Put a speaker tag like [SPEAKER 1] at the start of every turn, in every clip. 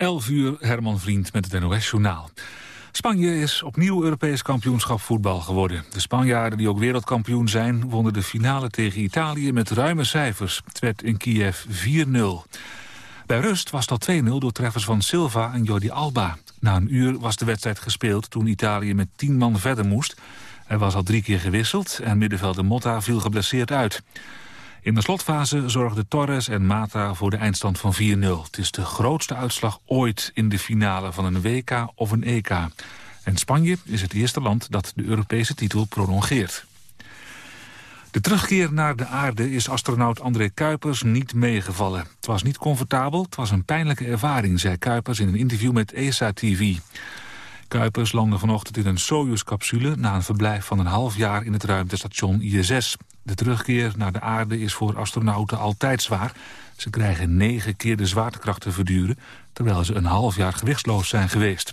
[SPEAKER 1] 11 uur, Herman Vriend met het NOS-journaal. Spanje is opnieuw Europees kampioenschap voetbal geworden. De Spanjaarden die ook wereldkampioen zijn... wonnen de finale tegen Italië met ruime cijfers. Het werd in Kiev 4-0. Bij rust was dat 2-0 door treffers van Silva en Jordi Alba. Na een uur was de wedstrijd gespeeld toen Italië met 10 man verder moest. Er was al drie keer gewisseld en middenvelder Motta viel geblesseerd uit. In de slotfase zorgden Torres en Mata voor de eindstand van 4-0. Het is de grootste uitslag ooit in de finale van een WK of een EK. En Spanje is het eerste land dat de Europese titel prolongeert. De terugkeer naar de aarde is astronaut André Kuipers niet meegevallen. Het was niet comfortabel, het was een pijnlijke ervaring, zei Kuipers in een interview met ESA TV. Kuipers landde vanochtend in een Soyuz-capsule... na een verblijf van een half jaar in het ruimtestation ISS. De terugkeer naar de aarde is voor astronauten altijd zwaar. Ze krijgen negen keer de zwaartekracht te verduren... terwijl ze een half jaar gewichtsloos zijn geweest.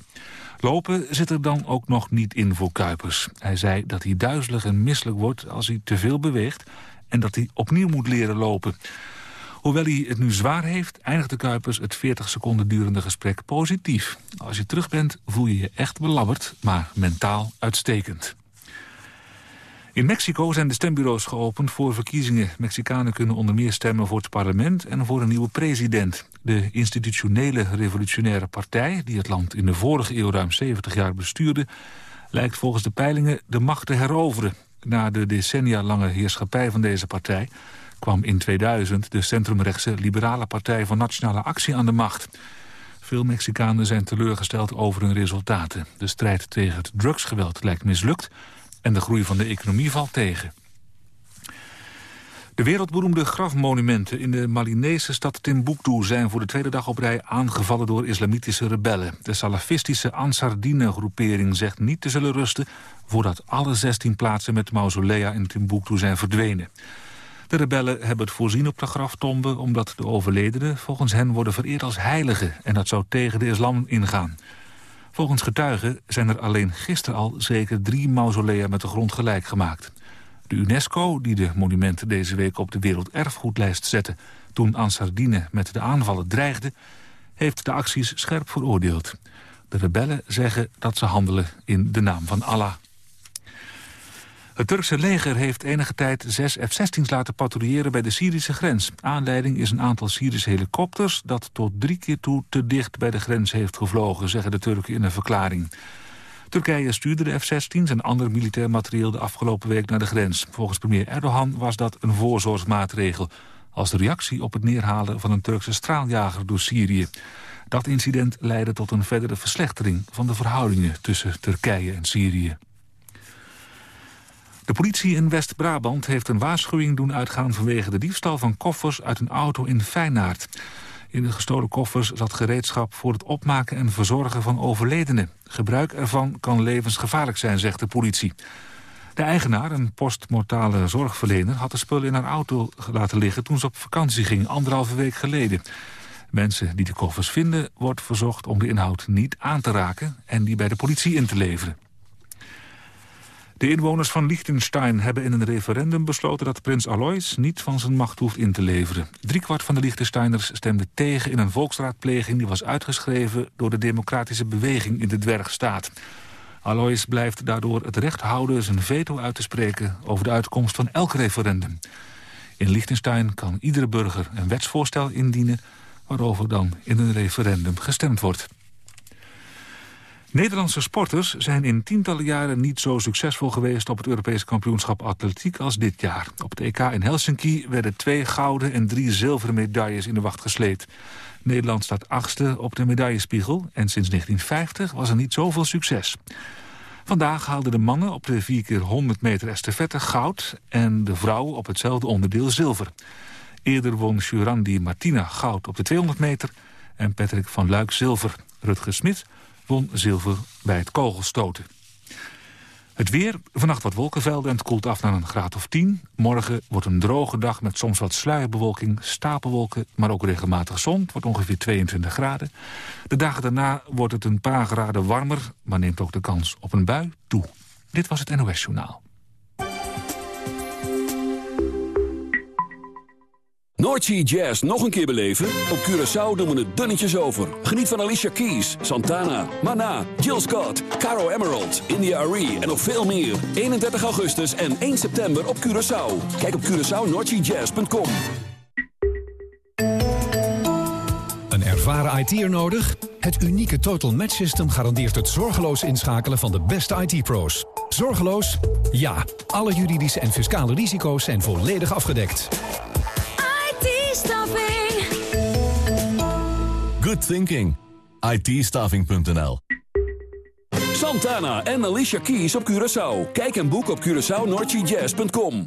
[SPEAKER 1] Lopen zit er dan ook nog niet in voor Kuipers. Hij zei dat hij duizelig en misselijk wordt als hij te veel beweegt... en dat hij opnieuw moet leren lopen. Hoewel hij het nu zwaar heeft, eindigt de Kuipers het 40 seconden durende gesprek positief. Als je terug bent, voel je je echt belabberd, maar mentaal uitstekend. In Mexico zijn de stembureaus geopend voor verkiezingen. Mexicanen kunnen onder meer stemmen voor het parlement en voor een nieuwe president. De institutionele revolutionaire partij, die het land in de vorige eeuw ruim 70 jaar bestuurde, lijkt volgens de peilingen de macht te heroveren. Na de decennia lange heerschappij van deze partij kwam in 2000 de centrumrechtse Liberale Partij van Nationale Actie aan de macht. Veel Mexicanen zijn teleurgesteld over hun resultaten. De strijd tegen het drugsgeweld lijkt mislukt en de groei van de economie valt tegen. De wereldberoemde grafmonumenten in de Malinese stad Timbuktu... zijn voor de tweede dag op rij aangevallen door islamitische rebellen. De salafistische Ansardine-groepering zegt niet te zullen rusten... voordat alle 16 plaatsen met mausolea in Timbuktu zijn verdwenen. De rebellen hebben het voorzien op de graftomben... omdat de overledenen volgens hen worden vereerd als heiligen... en dat zou tegen de islam ingaan. Volgens getuigen zijn er alleen gisteren al zeker drie mausolea met de grond gelijk gemaakt. De UNESCO, die de monumenten deze week op de werelderfgoedlijst zette... toen Ansardine met de aanvallen dreigde, heeft de acties scherp veroordeeld. De rebellen zeggen dat ze handelen in de naam van Allah. Het Turkse leger heeft enige tijd zes F-16's laten patrouilleren bij de Syrische grens. Aanleiding is een aantal Syrische helikopters dat tot drie keer toe te dicht bij de grens heeft gevlogen, zeggen de Turken in een verklaring. Turkije stuurde de F-16's en ander militair materieel de afgelopen week naar de grens. Volgens premier Erdogan was dat een voorzorgsmaatregel als reactie op het neerhalen van een Turkse straaljager door Syrië. Dat incident leidde tot een verdere verslechtering van de verhoudingen tussen Turkije en Syrië. De politie in West-Brabant heeft een waarschuwing doen uitgaan... vanwege de diefstal van koffers uit een auto in Feyenaard. In de gestolen koffers zat gereedschap voor het opmaken en verzorgen van overledenen. Gebruik ervan kan levensgevaarlijk zijn, zegt de politie. De eigenaar, een postmortale zorgverlener... had de spullen in haar auto laten liggen toen ze op vakantie ging, anderhalve week geleden. Mensen die de koffers vinden, wordt verzocht om de inhoud niet aan te raken... en die bij de politie in te leveren. De inwoners van Liechtenstein hebben in een referendum besloten... dat prins Alois niet van zijn macht hoeft in te leveren. Driekwart van de Liechtensteiners stemde tegen in een volksraadpleging... die was uitgeschreven door de democratische beweging in de dwergstaat. Alois blijft daardoor het recht houden zijn veto uit te spreken... over de uitkomst van elk referendum. In Liechtenstein kan iedere burger een wetsvoorstel indienen... waarover dan in een referendum gestemd wordt. Nederlandse sporters zijn in tientallen jaren niet zo succesvol geweest op het Europese kampioenschap atletiek als dit jaar. Op het EK in Helsinki werden twee gouden en drie zilveren medailles in de wacht gesleept. Nederland staat achtste op de medaillespiegel en sinds 1950 was er niet zoveel succes. Vandaag haalden de mannen op de 4 keer 100 meter estafette goud en de vrouwen op hetzelfde onderdeel zilver. Eerder won Jurandi Martina goud op de 200 meter en Patrick van Luik zilver. Rutger Smit won zilver bij het kogelstoten. Het weer, vannacht wat wolkenvelden en het koelt af naar een graad of 10. Morgen wordt een droge dag met soms wat sluierbewolking, stapelwolken... maar ook regelmatig zon, het wordt ongeveer 22 graden. De dagen daarna wordt het een paar graden warmer... maar neemt ook de kans op een bui toe. Dit was het NOS Journaal.
[SPEAKER 2] Noordsea Jazz nog een keer beleven? Op Curaçao doen we het dunnetjes over. Geniet van Alicia Keys, Santana, Mana, Jill Scott, Caro Emerald, India Arie en nog veel meer. 31 augustus en 1 september op Curaçao. Kijk op CuraçaoNoordseaJazz.com
[SPEAKER 3] Een ervaren IT'er nodig? Het unieke Total Match System garandeert het zorgeloos inschakelen van de beste IT-pro's. Zorgeloos? Ja. Alle juridische en fiscale risico's zijn volledig afgedekt.
[SPEAKER 4] Good thinking. ITstaffing.nl
[SPEAKER 2] Santana en Alicia Keys op Curaçao. Kijk en boek op CuraçaoNoordseaJazz.com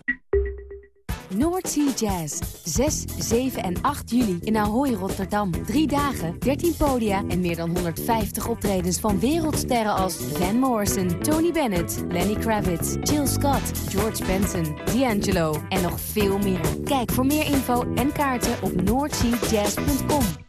[SPEAKER 5] Noordsea Jazz. 6, 7 en 8 juli in Ahoy, Rotterdam. Drie dagen, 13 podia en meer dan 150 optredens van wereldsterren als Van Morrison, Tony Bennett, Lenny Kravitz, Jill Scott, George Benson, D'Angelo en nog veel meer. Kijk voor meer info en kaarten op noordseajazz.com.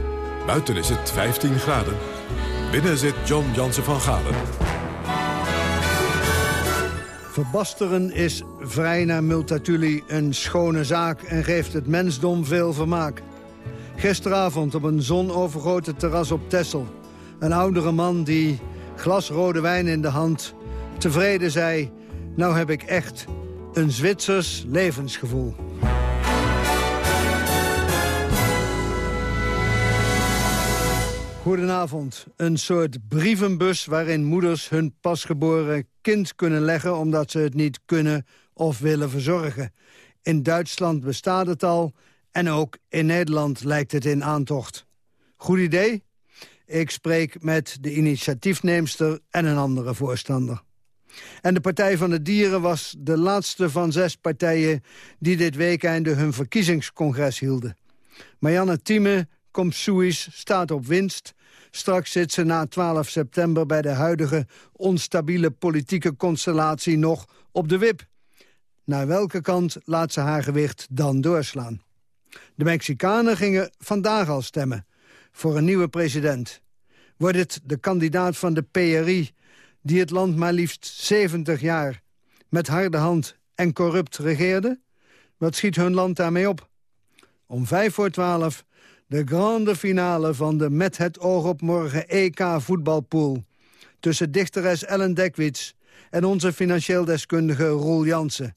[SPEAKER 6] Buiten is het 15 graden. Binnen zit John Jansen van Galen.
[SPEAKER 7] Verbasteren is vrij naar Multatuli een schone zaak... en geeft het mensdom veel vermaak. Gisteravond op een zonovergoten terras op Tessel. Een oudere man die glasrode wijn in de hand tevreden zei... nou heb ik echt een Zwitsers levensgevoel. Goedenavond. Een soort brievenbus waarin moeders hun pasgeboren kind kunnen leggen... omdat ze het niet kunnen of willen verzorgen. In Duitsland bestaat het al en ook in Nederland lijkt het in aantocht. Goed idee? Ik spreek met de initiatiefneemster en een andere voorstander. En de Partij van de Dieren was de laatste van zes partijen... die dit weekende hun verkiezingscongres hielden. Marianne Thieme Komsuis staat op winst. Straks zit ze na 12 september bij de huidige onstabiele politieke constellatie nog op de wip. Naar welke kant laat ze haar gewicht dan doorslaan? De Mexicanen gingen vandaag al stemmen voor een nieuwe president. Wordt het de kandidaat van de PRI die het land maar liefst 70 jaar met harde hand en corrupt regeerde? Wat schiet hun land daarmee op? Om vijf voor twaalf de grande finale van de Met het oog op morgen EK voetbalpool. Tussen dichteres Ellen Dekwits en onze financieel deskundige Roel Jansen.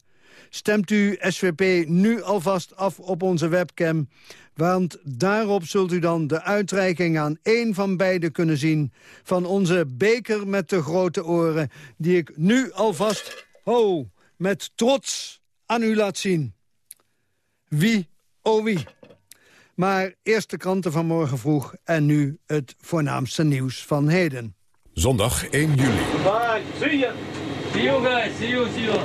[SPEAKER 7] Stemt u SVP nu alvast af op onze webcam... want daarop zult u dan de uitreiking aan één van beiden kunnen zien... van onze beker met de grote oren... die ik nu alvast, ho, met trots aan u laat zien. Wie, oh wie... Maar eerst de kranten van morgen vroeg en nu het voornaamste nieuws van heden.
[SPEAKER 6] Zondag 1 juli.
[SPEAKER 8] Bye, see you. See you guys, see you, see you.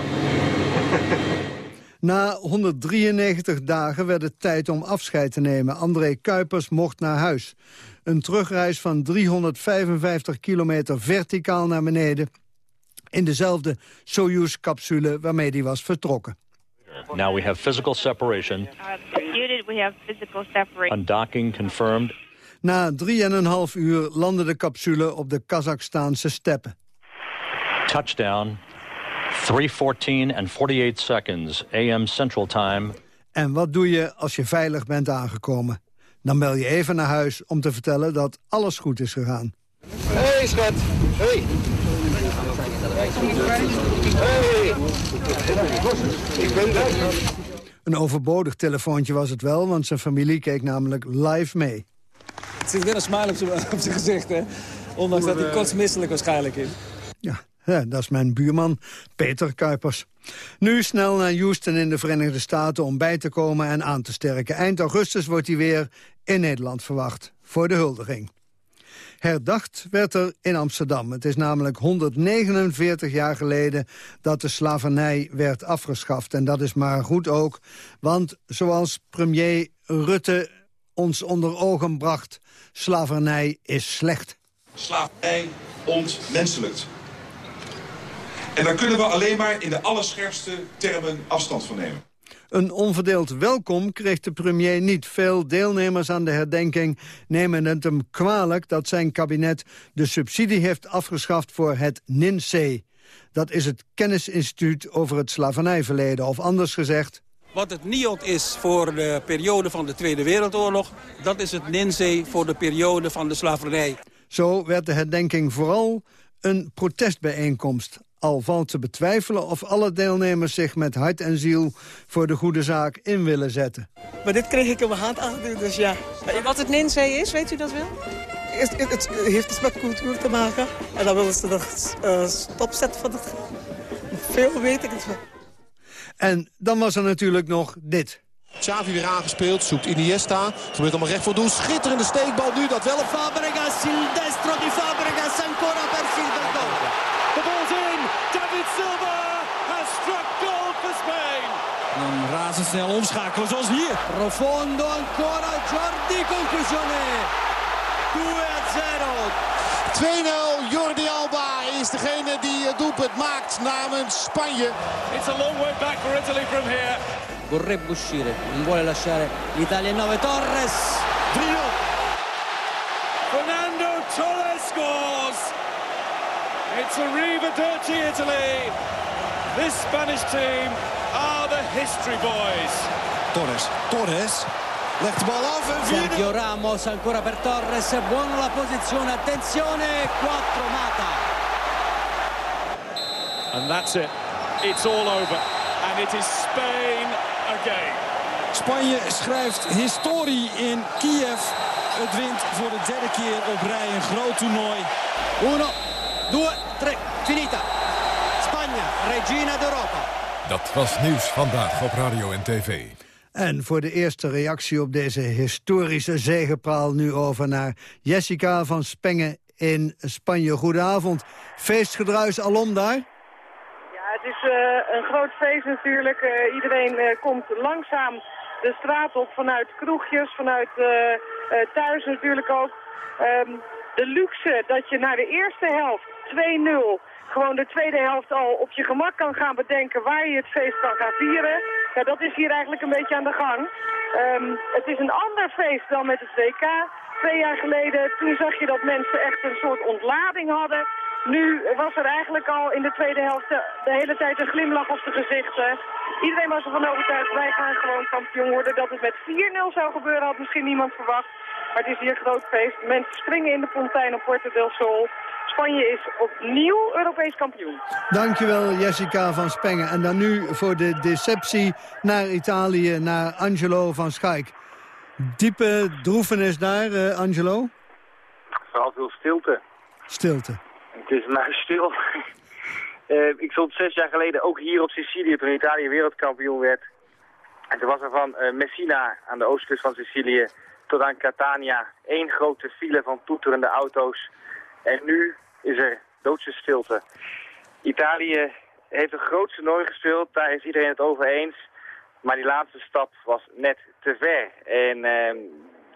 [SPEAKER 7] Na 193 dagen werd het tijd om afscheid te nemen. André Kuipers mocht naar huis. Een terugreis van 355 kilometer verticaal naar beneden... in dezelfde Soyuz-capsule waarmee hij was vertrokken.
[SPEAKER 9] Now we have physical separation.
[SPEAKER 10] Computed, we have physical separation.
[SPEAKER 9] Undocking confirmed.
[SPEAKER 7] Na 3,5 uur landde de capsule op de Kazachstaanse steppen.
[SPEAKER 9] Touchdown. 3:14 and 48 seconds AM Central Time.
[SPEAKER 7] En wat doe je als je veilig bent aangekomen? Dan bel je even naar huis om te vertellen dat alles goed is gegaan.
[SPEAKER 8] Hey schat. Hey. Hey. Ik ben daar.
[SPEAKER 7] Een overbodig telefoontje was het wel, want zijn familie keek namelijk live mee.
[SPEAKER 11] Het zit weer een smile op zijn- gezicht, hè? Ondanks dat hij kotsmisselijk waarschijnlijk is.
[SPEAKER 7] Ja, ja, dat is mijn buurman, Peter Kuipers. Nu snel naar Houston in de Verenigde Staten om bij te komen en aan te sterken. Eind augustus wordt hij weer in Nederland verwacht voor de huldiging. Herdacht werd er in Amsterdam. Het is namelijk 149 jaar geleden dat de slavernij werd afgeschaft. En dat is maar goed ook, want zoals premier Rutte ons onder ogen bracht... slavernij is slecht.
[SPEAKER 12] Slavernij ontmenselijkt. En daar kunnen we alleen maar in de allerscherpste termen afstand van nemen.
[SPEAKER 7] Een onverdeeld welkom kreeg de premier niet. Veel deelnemers aan de herdenking nemen het hem kwalijk... dat zijn kabinet de subsidie heeft afgeschaft voor het NINC. Dat is het kennisinstituut over het slavernijverleden. Of anders gezegd...
[SPEAKER 13] Wat het NIOD is voor de periode van de Tweede Wereldoorlog... dat is het NINC voor de periode van de slavernij.
[SPEAKER 7] Zo werd de herdenking vooral een protestbijeenkomst. Al valt te betwijfelen of alle deelnemers zich met hart en ziel... voor de goede zaak in willen zetten.
[SPEAKER 14] Maar dit kreeg ik in mijn hand aangedaan, dus ja.
[SPEAKER 15] Wat het NINC is, weet u dat wel?
[SPEAKER 14] Het, het, het heeft iets met cultuur te maken. En dan willen ze de uh, stopzetten van het... Veel weet ik het wel.
[SPEAKER 7] En dan was er natuurlijk nog dit.
[SPEAKER 16] Xavi weer aangespeeld, zoekt Iniesta. Gebeurt allemaal recht voor doel. Schitterende steekbal nu, dat wel op
[SPEAKER 17] Fabregas, destro di Fabregas, ancora per Silva.
[SPEAKER 18] The ball's in, David Silva has struck goal for Spain.
[SPEAKER 17] Dan razendsnel omschakelen zoals hier.
[SPEAKER 14] Profondo ancora, Jordi, conclusione. 2-0.
[SPEAKER 16] 2-0, Jordi Alba is degene die het doelpunt maakt namens Spanje.
[SPEAKER 18] It's a long way back for Italy from here.
[SPEAKER 14] Vorrebbe uscire, non vuole lasciare l'Italia in 9. Torres.
[SPEAKER 18] 3-0. Fernando Torres scores. It's a Riva Italy. This Spanish team are the history boys.
[SPEAKER 16] Torres, Torres. Legt de bal af en
[SPEAKER 14] Sergio Ramos ancora per Torres. Buona la posizione, attenzione. 4 Mata.
[SPEAKER 18] And that's it. It's all over. And it is Spain again.
[SPEAKER 17] Spanje schrijft historie in Kiev. Het wint voor de derde keer op rij een groot toernooi.
[SPEAKER 14] 1, 2, 3, finita. Spanje, regina d'Europa.
[SPEAKER 6] Dat was nieuws vandaag op radio en tv.
[SPEAKER 7] En voor de eerste reactie op deze historische zegepraal nu over naar Jessica van Spengen in Spanje. Goedenavond. Feestgedruis alom daar?
[SPEAKER 19] het is uh, een groot feest natuurlijk. Uh, iedereen uh, komt langzaam de straat op vanuit kroegjes, vanuit thuis natuurlijk ook. Um, de luxe dat je naar de eerste helft 2-0 gewoon de tweede helft al op je gemak kan gaan bedenken waar je het feest kan gaan vieren. Ja, dat is hier eigenlijk een beetje aan de gang. Um, het is een ander feest dan met het WK. Twee jaar geleden, toen zag je dat mensen echt een soort ontlading hadden. Nu was er eigenlijk al in de tweede helft de, hele tijd een glimlach op de gezichten. Iedereen was ervan overtuigd, wij gaan gewoon kampioen worden. Dat het met 4-0 zou gebeuren had misschien niemand verwacht. Maar het is hier groot feest. Mensen springen in de fontein op Puerto del Sol. Spanje is opnieuw Europees kampioen.
[SPEAKER 7] Dankjewel Jessica van Spengen. En dan nu voor de deceptie naar Italië, naar Angelo van Schaik. Diepe droefenis daar, uh, Angelo?
[SPEAKER 20] Vooral veel stilte.
[SPEAKER 7] Stilte.
[SPEAKER 20] Het is maar stil. uh, ik stond zes jaar geleden ook hier op Sicilië toen Italië wereldkampioen werd. En toen was er van uh, Messina aan de oostkust van Sicilië tot aan Catania één grote file van toeterende auto's. En nu is er doodse stilte. Italië heeft een groot toernooi gespeeld, daar is iedereen het over eens. Maar die laatste stap was net te ver. En uh,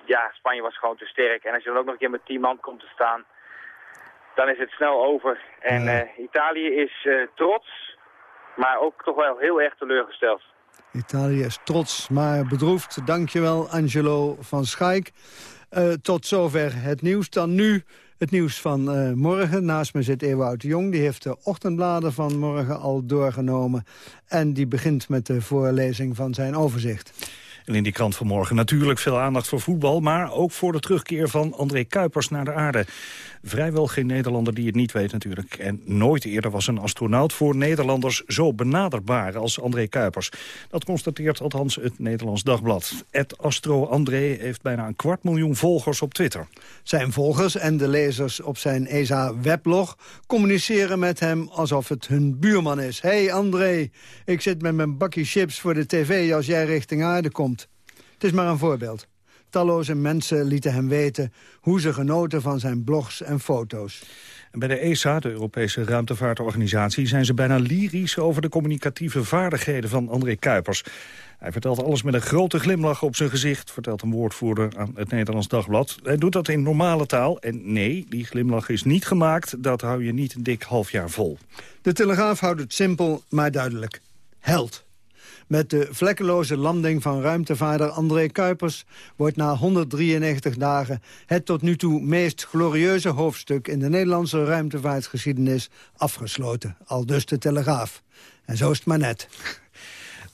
[SPEAKER 20] ja, Spanje was gewoon te sterk. En als je dan ook nog een keer met tien man komt te staan, dan is het snel over. En uh, Italië is uh, trots, maar ook toch wel heel erg teleurgesteld.
[SPEAKER 7] Italië is trots, maar bedroefd. Dankjewel, Angelo van Schaik. Uh, tot zover het nieuws. Dan nu het nieuws van uh, morgen. Naast me zit Ewout Jong. Die heeft de ochtendbladen van morgen al doorgenomen. En die begint met de voorlezing van zijn overzicht.
[SPEAKER 21] En in die krant van morgen natuurlijk veel aandacht voor voetbal... maar ook voor de terugkeer van André Kuipers naar de aarde. Vrijwel geen Nederlander die het niet weet natuurlijk. En nooit eerder was een astronaut voor Nederlanders zo benaderbaar als André Kuipers. Dat constateert althans het Nederlands Dagblad. Het Astro André heeft bijna een kwart miljoen volgers op Twitter.
[SPEAKER 7] Zijn volgers en de lezers op zijn ESA-weblog communiceren met hem alsof het hun buurman is. hey André, ik zit met mijn bakje chips voor de tv als jij richting aarde komt. Het is maar een voorbeeld. talloze mensen lieten hem weten... hoe ze genoten van zijn blogs en foto's.
[SPEAKER 21] En bij de ESA, de Europese ruimtevaartorganisatie... zijn ze bijna lyrisch over de communicatieve vaardigheden van André Kuipers. Hij vertelt alles met een grote glimlach op zijn gezicht... vertelt een woordvoerder aan het Nederlands Dagblad. Hij doet dat in normale taal. En nee, die glimlach is niet gemaakt. Dat hou je niet een dik half jaar vol.
[SPEAKER 7] De Telegraaf houdt het simpel, maar duidelijk. Held. Met de vlekkeloze landing van ruimtevaarder André Kuipers... wordt na 193 dagen het tot nu toe meest glorieuze hoofdstuk... in de Nederlandse ruimtevaartgeschiedenis afgesloten. Al dus de Telegraaf. En zo is het maar net.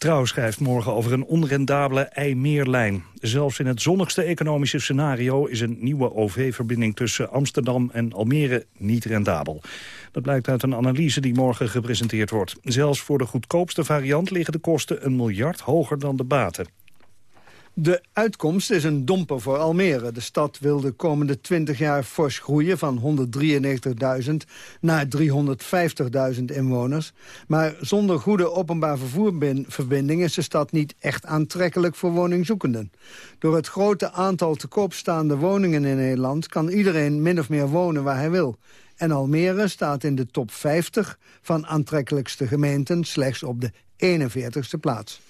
[SPEAKER 21] Trouw schrijft morgen over een onrendabele IJmeerlijn. Zelfs in het zonnigste economische scenario is een nieuwe OV-verbinding tussen Amsterdam en Almere niet rendabel. Dat blijkt uit een analyse die morgen gepresenteerd wordt. Zelfs voor de goedkoopste variant liggen de kosten een miljard hoger dan de baten.
[SPEAKER 7] De uitkomst is een domper voor Almere. De stad wil de komende 20 jaar fors groeien van 193.000 naar 350.000 inwoners. Maar zonder goede openbaar vervoerverbinding is de stad niet echt aantrekkelijk voor woningzoekenden. Door het grote aantal te koop staande woningen in Nederland kan iedereen min of meer wonen waar hij wil. En Almere staat in de top 50 van aantrekkelijkste gemeenten slechts op de 41ste plaats.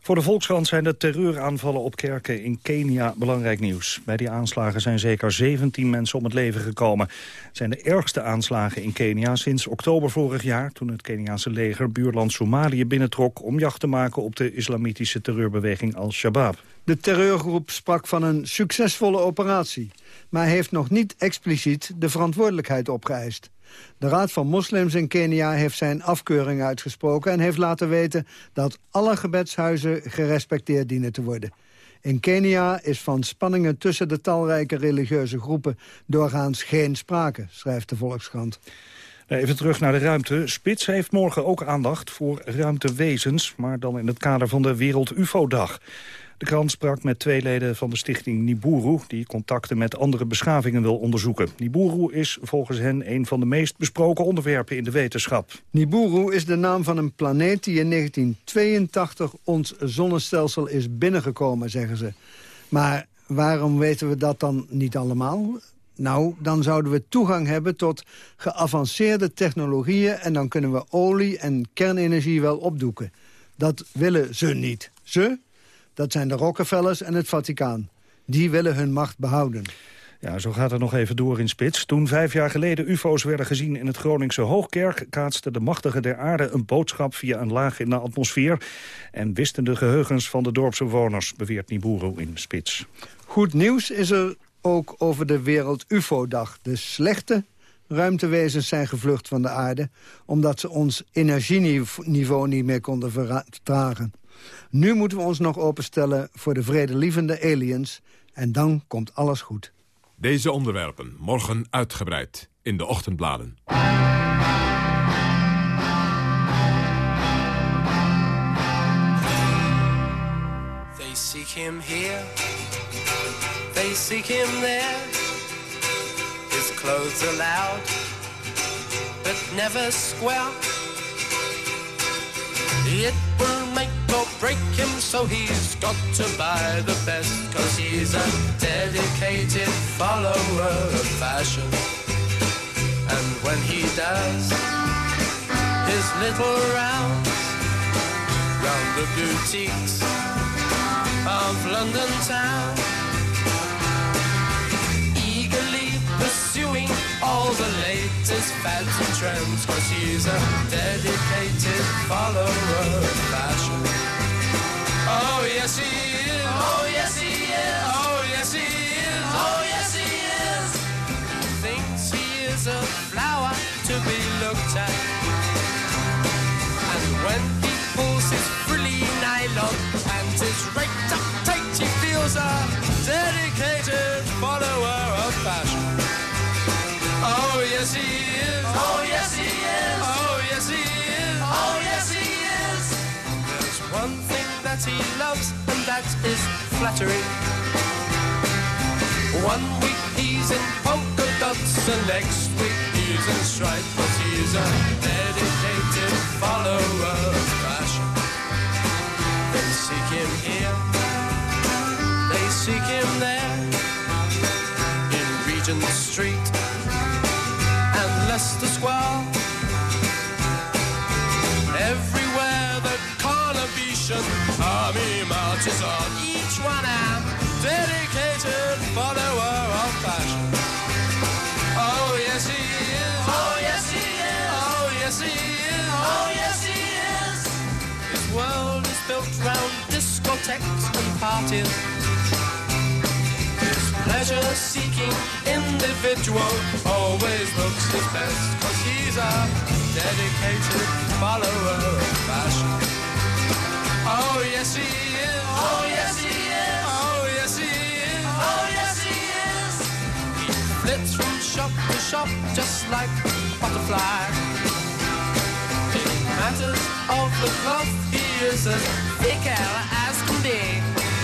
[SPEAKER 21] Voor de Volkskrant zijn de terreuraanvallen op kerken in Kenia belangrijk nieuws. Bij die aanslagen zijn zeker 17 mensen om het leven gekomen. Het zijn de ergste aanslagen in Kenia sinds oktober vorig jaar... toen het Keniaanse leger buurland Somalië binnentrok... om jacht te maken op de islamitische terreurbeweging Al-Shabaab.
[SPEAKER 7] De terreurgroep sprak van een succesvolle operatie... maar heeft nog niet expliciet de verantwoordelijkheid opgeëist. De Raad van Moslims in Kenia heeft zijn afkeuring uitgesproken... en heeft laten weten dat alle gebedshuizen gerespecteerd dienen te worden. In Kenia is van spanningen tussen de talrijke religieuze groepen... doorgaans geen sprake, schrijft de Volkskrant.
[SPEAKER 21] Even terug naar de ruimte. Spits heeft morgen ook aandacht voor ruimtewezens... maar dan in het kader van de Wereld UFO-dag. De krant sprak met twee leden van de stichting Niburu... die contacten met andere beschavingen wil onderzoeken. Niburu is volgens hen een van de meest besproken onderwerpen in de wetenschap.
[SPEAKER 7] Niburu is de naam van een planeet die in 1982 ons zonnestelsel is binnengekomen, zeggen ze. Maar waarom weten we dat dan niet allemaal? Nou, dan zouden we toegang hebben tot geavanceerde technologieën... en dan kunnen we olie en kernenergie wel opdoeken. Dat willen ze niet. Ze, dat zijn de Rockefellers en het Vaticaan. Die willen hun macht behouden.
[SPEAKER 21] Ja, zo gaat het nog even door in Spits. Toen vijf jaar geleden ufo's werden gezien in het Groningse Hoogkerk... kaatste de machtige der aarde een boodschap via een laag in de atmosfeer... en wisten de geheugens van de dorpsbewoners, beweert Niburu in Spits.
[SPEAKER 7] Goed nieuws is er ook over de Wereld UFO-dag. De slechte ruimtewezens zijn gevlucht van de aarde... omdat ze ons energieniveau niet meer konden vertragen. Nu moeten we ons nog openstellen voor de vredelievende aliens... en dan komt alles goed.
[SPEAKER 6] Deze onderwerpen morgen uitgebreid in de ochtendbladen.
[SPEAKER 22] They seek him here, they seek him there. His clothes are loud, but never square. It will make break him, so he's got to buy the best. Cause he's a dedicated follower of fashion. And when he does his little rounds round the boutiques of London town, eagerly pursuing all the latest fads and trends Cause he's a dedicated follower of fashion Oh yes he is Oh yes he is Oh yes he is Oh yes he is Thinks he is a flower to be looked at. And when he pulls his frilly nylon And raked up he feels a dedicated follower of fashion Oh yes he is. Oh, that he loves, and that is flattery. One week he's in polka dots, and next week he's in stripes. But he's a dedicated follower of fashion. They seek him here. They seek him there in Regent Street and Leicester Square. Carnabetian army marches on, each one a dedicated follower of fashion. Oh yes he is. Oh yes he is. Oh yes he is. Oh yes he is. His world is built round discotheques and parties. His pleasure-seeking individual always looks his best cause he's a dedicated follower of fashion. Oh yes he is. Oh yes he is. Oh yes he is. Oh yes he is. He flits from shop to shop just like a butterfly. In matters of the cloth, he is as fickle as can be.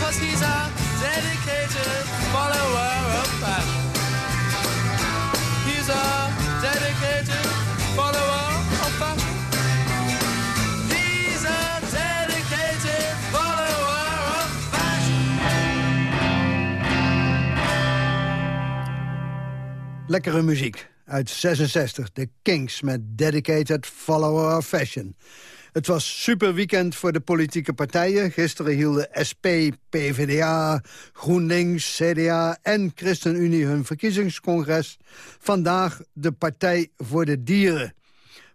[SPEAKER 22] Cause he's a dedicated follower of fashion. He's a
[SPEAKER 7] Lekkere muziek uit 66, de Kings met Dedicated Follower of Fashion. Het was super weekend voor de politieke partijen. Gisteren hielden SP, PvdA, GroenLinks, CDA en ChristenUnie hun verkiezingscongres. Vandaag de Partij voor de Dieren.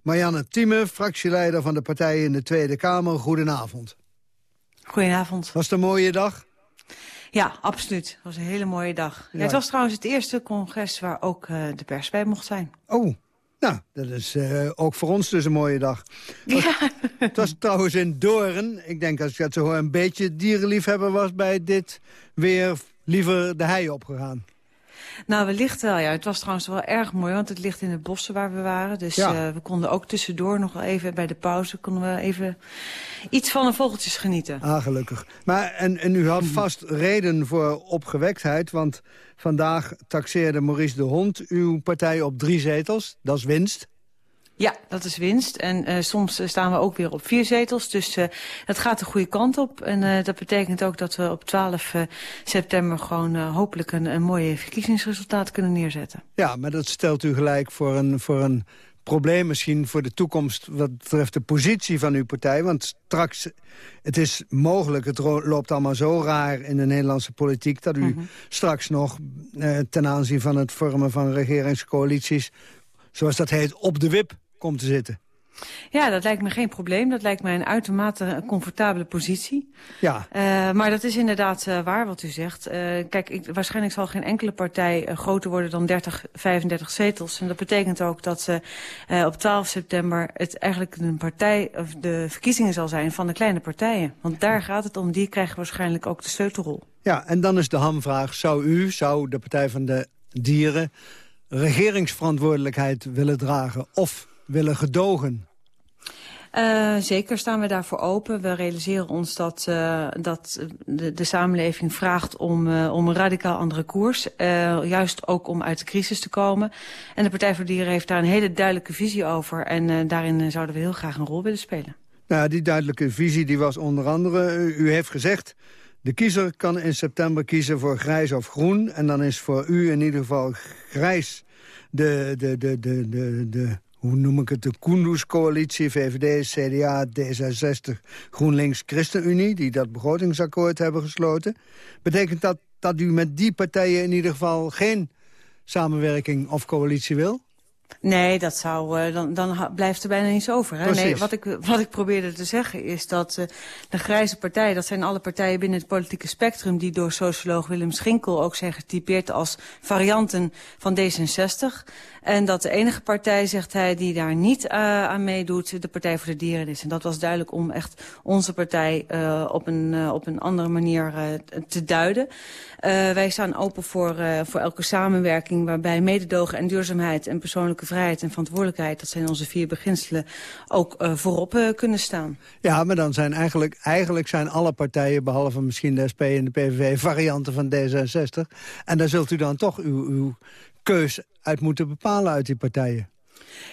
[SPEAKER 7] Marianne Thieme, fractieleider van de partij in de Tweede Kamer. Goedenavond.
[SPEAKER 15] Goedenavond.
[SPEAKER 7] Was het een mooie dag?
[SPEAKER 15] Ja, absoluut. Het was een hele mooie dag.
[SPEAKER 7] Ja.
[SPEAKER 15] Het was trouwens het eerste congres waar ook eh, de pers bij mocht zijn.
[SPEAKER 7] Oh, nou, dat is eh, ook voor ons dus een mooie dag. Het was, het was trouwens in Doorn. Ik denk als ik dat zo hoor, een beetje dierenliefhebber was bij dit weer liever de hei opgegaan.
[SPEAKER 15] Nou, wellicht wel, ja. Het was trouwens wel erg mooi, want het ligt in de bossen waar we waren. Dus
[SPEAKER 7] Ja.
[SPEAKER 15] eh, we konden ook tussendoor nog wel even bij de pauze... konden we even iets van de vogeltjes genieten.
[SPEAKER 7] Ah, gelukkig. Maar, en, en u had vast reden voor opgewektheid, want vandaag taxeerde Maurice de Hond uw partij op drie zetels. Dat is winst.
[SPEAKER 15] Ja, dat is winst. En eh, soms eh, staan we ook weer op vier zetels. Dus eh het gaat de goede kant op. En dat betekent ook dat we op 12 eh, september gewoon hopelijk een, een mooie verkiezingsresultaat kunnen neerzetten.
[SPEAKER 7] Ja, maar dat stelt u gelijk voor een, voor een probleem misschien voor de toekomst... wat betreft de positie van uw partij. Want straks, het is mogelijk, het loopt allemaal zo raar in de Nederlandse politiek... dat u straks nog ten aanzien van het vormen van regeringscoalities... zoals dat heet, op de wip komt te zitten.
[SPEAKER 15] Ja, dat lijkt me geen probleem. Dat lijkt mij een uitermate comfortabele positie.
[SPEAKER 7] Ja,
[SPEAKER 15] Eh, maar dat is inderdaad eh, waar wat u zegt. Eh, kijk, ik, waarschijnlijk zal geen enkele partij groter worden dan 30, 35 zetels. En dat betekent ook dat eh, op 12 september het eigenlijk een partij, of de verkiezingen zal zijn van de kleine partijen. Want daar gaat het om, die krijgen waarschijnlijk ook de sleutelrol.
[SPEAKER 7] ja, en dan is de hamvraag, zou u, zou de Partij van de Dieren... regeringsverantwoordelijkheid willen dragen of willen gedogen?
[SPEAKER 15] Eh, zeker staan we daarvoor open. We realiseren ons dat, eh, dat de, de samenleving vraagt om, eh, om een radicaal andere koers. Juist ook om uit de crisis te komen. En de Partij voor Dieren heeft daar een hele duidelijke visie over. En daarin zouden we heel graag een rol willen spelen.
[SPEAKER 7] Nou, die duidelijke visie die was onder andere... U, u heeft gezegd, de kiezer kan in september kiezen voor grijs of groen. En dan is voor u in ieder geval grijs de, de, de, de, de, de hoe noem ik het, de Kunduz-coalitie... VVD, CDA, D66, GroenLinks, ChristenUnie... die dat begrotingsakkoord hebben gesloten. Betekent dat dat u met die partijen in ieder geval geen samenwerking of coalitie wil?
[SPEAKER 15] Nee, dat zou, eh, dan, dan blijft er bijna niets over. Hè? Nee, wat ik, wat ik probeerde te zeggen is dat eh, de grijze partijen... dat zijn alle partijen binnen het politieke spectrum... die door socioloog Willem Schinkel ook zijn getypeerd als varianten van D66. En dat de enige partij, zegt hij, die daar niet eh, aan meedoet... de Partij voor de Dieren is. En dat was duidelijk om echt onze partij op, een, op een andere manier te duiden. Eh, wij staan open voor, eh, voor elke samenwerking... waarbij mededogen en duurzaamheid en persoonlijke vrijheid en verantwoordelijkheid... dat zijn onze vier beginselen, ook eh, voorop kunnen staan.
[SPEAKER 7] Ja, maar dan zijn eigenlijk, eigenlijk zijn alle partijen... behalve misschien de SP en de PVV varianten van D66. En daar zult u dan toch uw, uw keus uit moeten bepalen uit die partijen.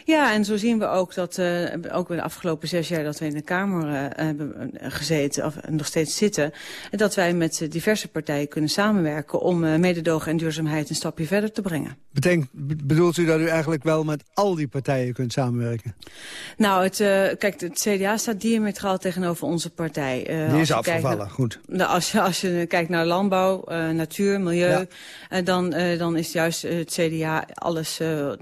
[SPEAKER 15] Ja, en zo zien we ook dat, uh, ook in de afgelopen zes jaar dat we in de Kamer uh, hebben gezeten, of nog steeds zitten, dat wij met diverse partijen kunnen samenwerken om uh, mededogen en duurzaamheid een stapje verder te brengen.
[SPEAKER 7] Bedoelt u dat u eigenlijk wel met al die partijen kunt samenwerken?
[SPEAKER 15] Nou, het, kijk, het CDA staat diametraal tegenover onze partij.
[SPEAKER 7] die is afgevallen, goed.
[SPEAKER 15] Nou, als, je, als je kijkt naar landbouw, natuur, milieu, ja. dan, dan is juist het CDA alles, uh,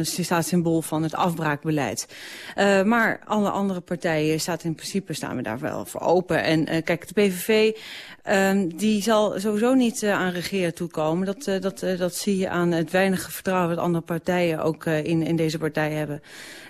[SPEAKER 15] staat symbool van het afbraakbeleid. Uh, maar alle andere partijen staat in principe staan we daar wel voor open. En uh, kijk, de PVV uh, die zal sowieso niet uh, aan regeren toekomen. Dat, dat, dat zie je aan het weinige vertrouwen dat andere partijen ook in, in deze partij hebben.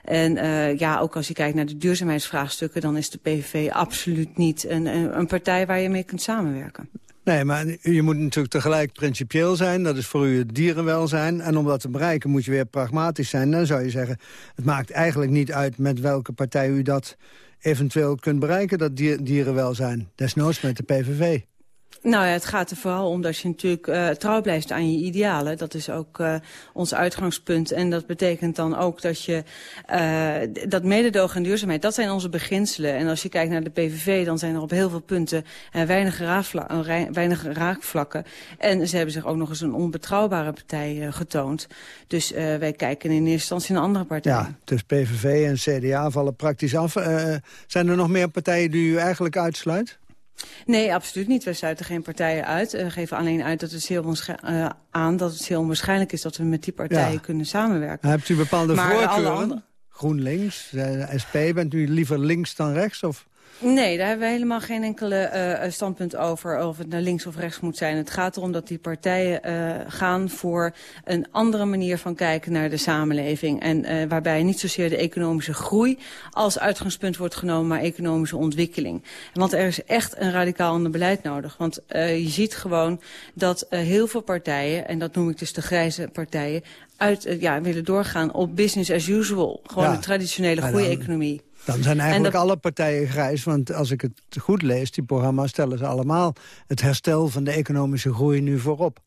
[SPEAKER 15] En ja, ook als je kijkt naar de duurzaamheidsvraagstukken... dan is de PVV absoluut niet een, een partij waar je mee kunt samenwerken.
[SPEAKER 7] Nee, maar je moet natuurlijk tegelijk principieel zijn. Dat is voor u het dierenwelzijn. En om dat te bereiken moet je weer pragmatisch zijn. Dan zou je zeggen, het maakt eigenlijk niet uit met welke partij u dat eventueel kunt bereiken, dat dierenwelzijn. Desnoods met de PVV.
[SPEAKER 15] Nou ja, het gaat er vooral om dat je natuurlijk uh, trouw blijft aan je idealen. Dat is ook uh, ons uitgangspunt. En dat betekent dan ook dat je uh, dat mededogen en duurzaamheid, dat zijn onze beginselen. En als je kijkt naar de PVV, dan zijn er op heel veel punten weinig, weinig raakvlakken. En ze hebben zich ook nog eens een onbetrouwbare partij getoond. Dus wij kijken in eerste instantie naar andere partijen.
[SPEAKER 7] Ja, dus PVV en CDA vallen praktisch af. zijn er nog meer partijen die u eigenlijk uitsluit?
[SPEAKER 15] Nee, absoluut niet. We sluiten geen partijen uit. We geven alleen uit dat het heel uh, aan dat het heel onwaarschijnlijk is... dat we met die partijen ja. kunnen samenwerken.
[SPEAKER 7] Hebt u bepaalde maar voorkeuren? GroenLinks, uh, SP, bent u liever links dan rechts? Of?
[SPEAKER 15] Nee, daar hebben we helemaal geen enkele uh, standpunt over of het naar links of rechts moet zijn. Het gaat erom dat die partijen uh, gaan voor een andere manier van kijken naar de samenleving. En uh, waarbij niet zozeer de economische groei als uitgangspunt wordt genomen, maar economische ontwikkeling. Want er is echt een radicaal ander beleid nodig. Want je ziet gewoon dat heel veel partijen, en dat noem ik dus de grijze partijen, uit, ja, willen doorgaan op business as usual. Gewoon ja. de traditionele groeieconomie.
[SPEAKER 7] Dan zijn eigenlijk alle partijen grijs, want als ik het goed lees... die programma's stellen ze allemaal het herstel van de economische groei nu voorop.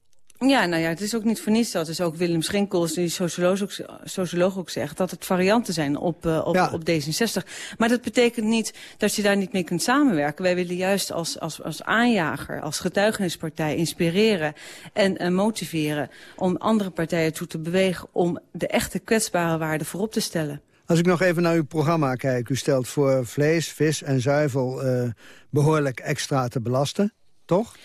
[SPEAKER 15] Ja, nou ja, het is ook niet voor niets dat. is ook Willem Schinkels, die socioloog ook, socioloog ook zegt... dat het varianten zijn op, uh, op, ja. op D66. Maar dat betekent niet dat je daar niet mee kunt samenwerken. Wij willen juist als, als, als aanjager, als getuigenispartij inspireren en uh, motiveren... om andere partijen toe te bewegen om de echte kwetsbare waarden voorop te stellen.
[SPEAKER 7] Als ik nog even naar uw programma kijk. U stelt voor vlees, vis en zuivel uh, behoorlijk extra te belasten, toch?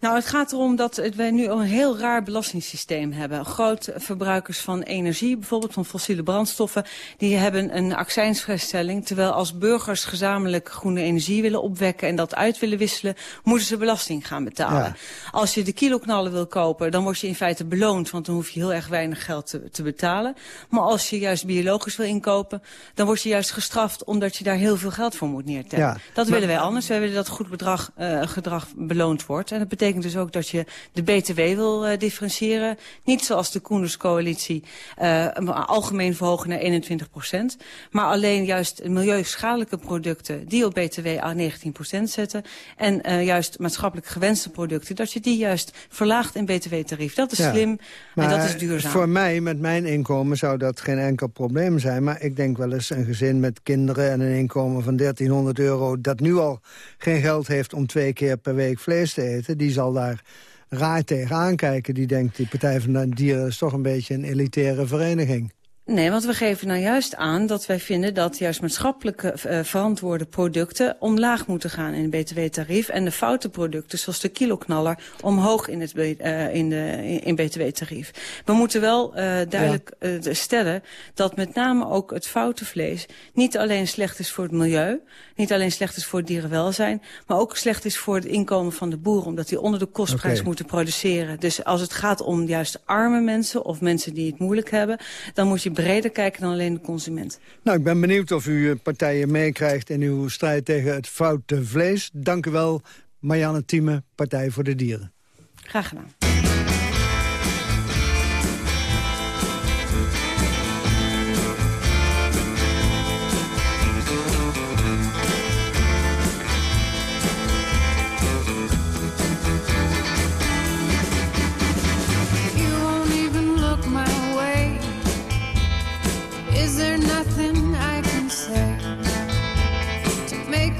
[SPEAKER 15] Nou, het gaat erom dat wij nu een heel raar belastingssysteem hebben. Grote verbruikers van energie, bijvoorbeeld van fossiele brandstoffen... die hebben een accijnsvrijstelling. Terwijl als burgers gezamenlijk groene energie willen opwekken... en dat uit willen wisselen, moeten ze belasting gaan betalen. Ja. Als je de kiloknallen wil kopen, dan word je in feite beloond... want dan hoef je heel erg weinig geld te, te betalen. Maar als je juist biologisch wil inkopen... dan word je juist gestraft omdat je daar heel veel geld voor moet neertellen. Ja. Dat maar, willen wij anders. Wij willen dat goed bedrag, uh, gedrag beloond wordt. En dat betekent betekent dus ook dat je de BTW wil uh, differentiëren. Niet zoals de Koenderscoalitie uh, algemeen verhogen naar 21 procent. Maar alleen juist milieuschadelijke producten die op BTW aan 19 procent zetten. En uh, juist maatschappelijk gewenste producten, dat je die juist verlaagt in BTW-tarief. Dat is ja, slim en dat is duurzaam.
[SPEAKER 7] Voor mij, met mijn inkomen, zou dat geen enkel probleem zijn. Maar ik denk wel eens een gezin met kinderen en een inkomen van 1300 euro... dat nu al geen geld heeft om twee keer per week vlees te eten... die zal daar raar tegen aankijken. Die denkt, die Partij van de Dieren is toch een beetje een elitaire vereniging.
[SPEAKER 15] Nee, want we geven nou juist aan dat wij vinden dat juist maatschappelijke uh, verantwoorde producten omlaag moeten gaan in het btw-tarief. En de foute producten, zoals de kiloknaller, omhoog in het uh, in de, in btw-tarief. We moeten wel uh, duidelijk ja. stellen dat met name ook het foute vlees niet alleen slecht is voor het milieu, niet alleen slecht is voor het dierenwelzijn, maar ook slecht is voor het inkomen van de boeren, omdat die onder de kostprijs okay. moeten produceren. Dus als het gaat om juist arme mensen of mensen die het moeilijk hebben, dan moet je breder kijken dan alleen de consument.
[SPEAKER 7] Nou, ik ben benieuwd of u partijen meekrijgt in uw strijd tegen het foute vlees. Dank u wel, Marianne Thieme, Partij voor de Dieren.
[SPEAKER 15] Graag gedaan.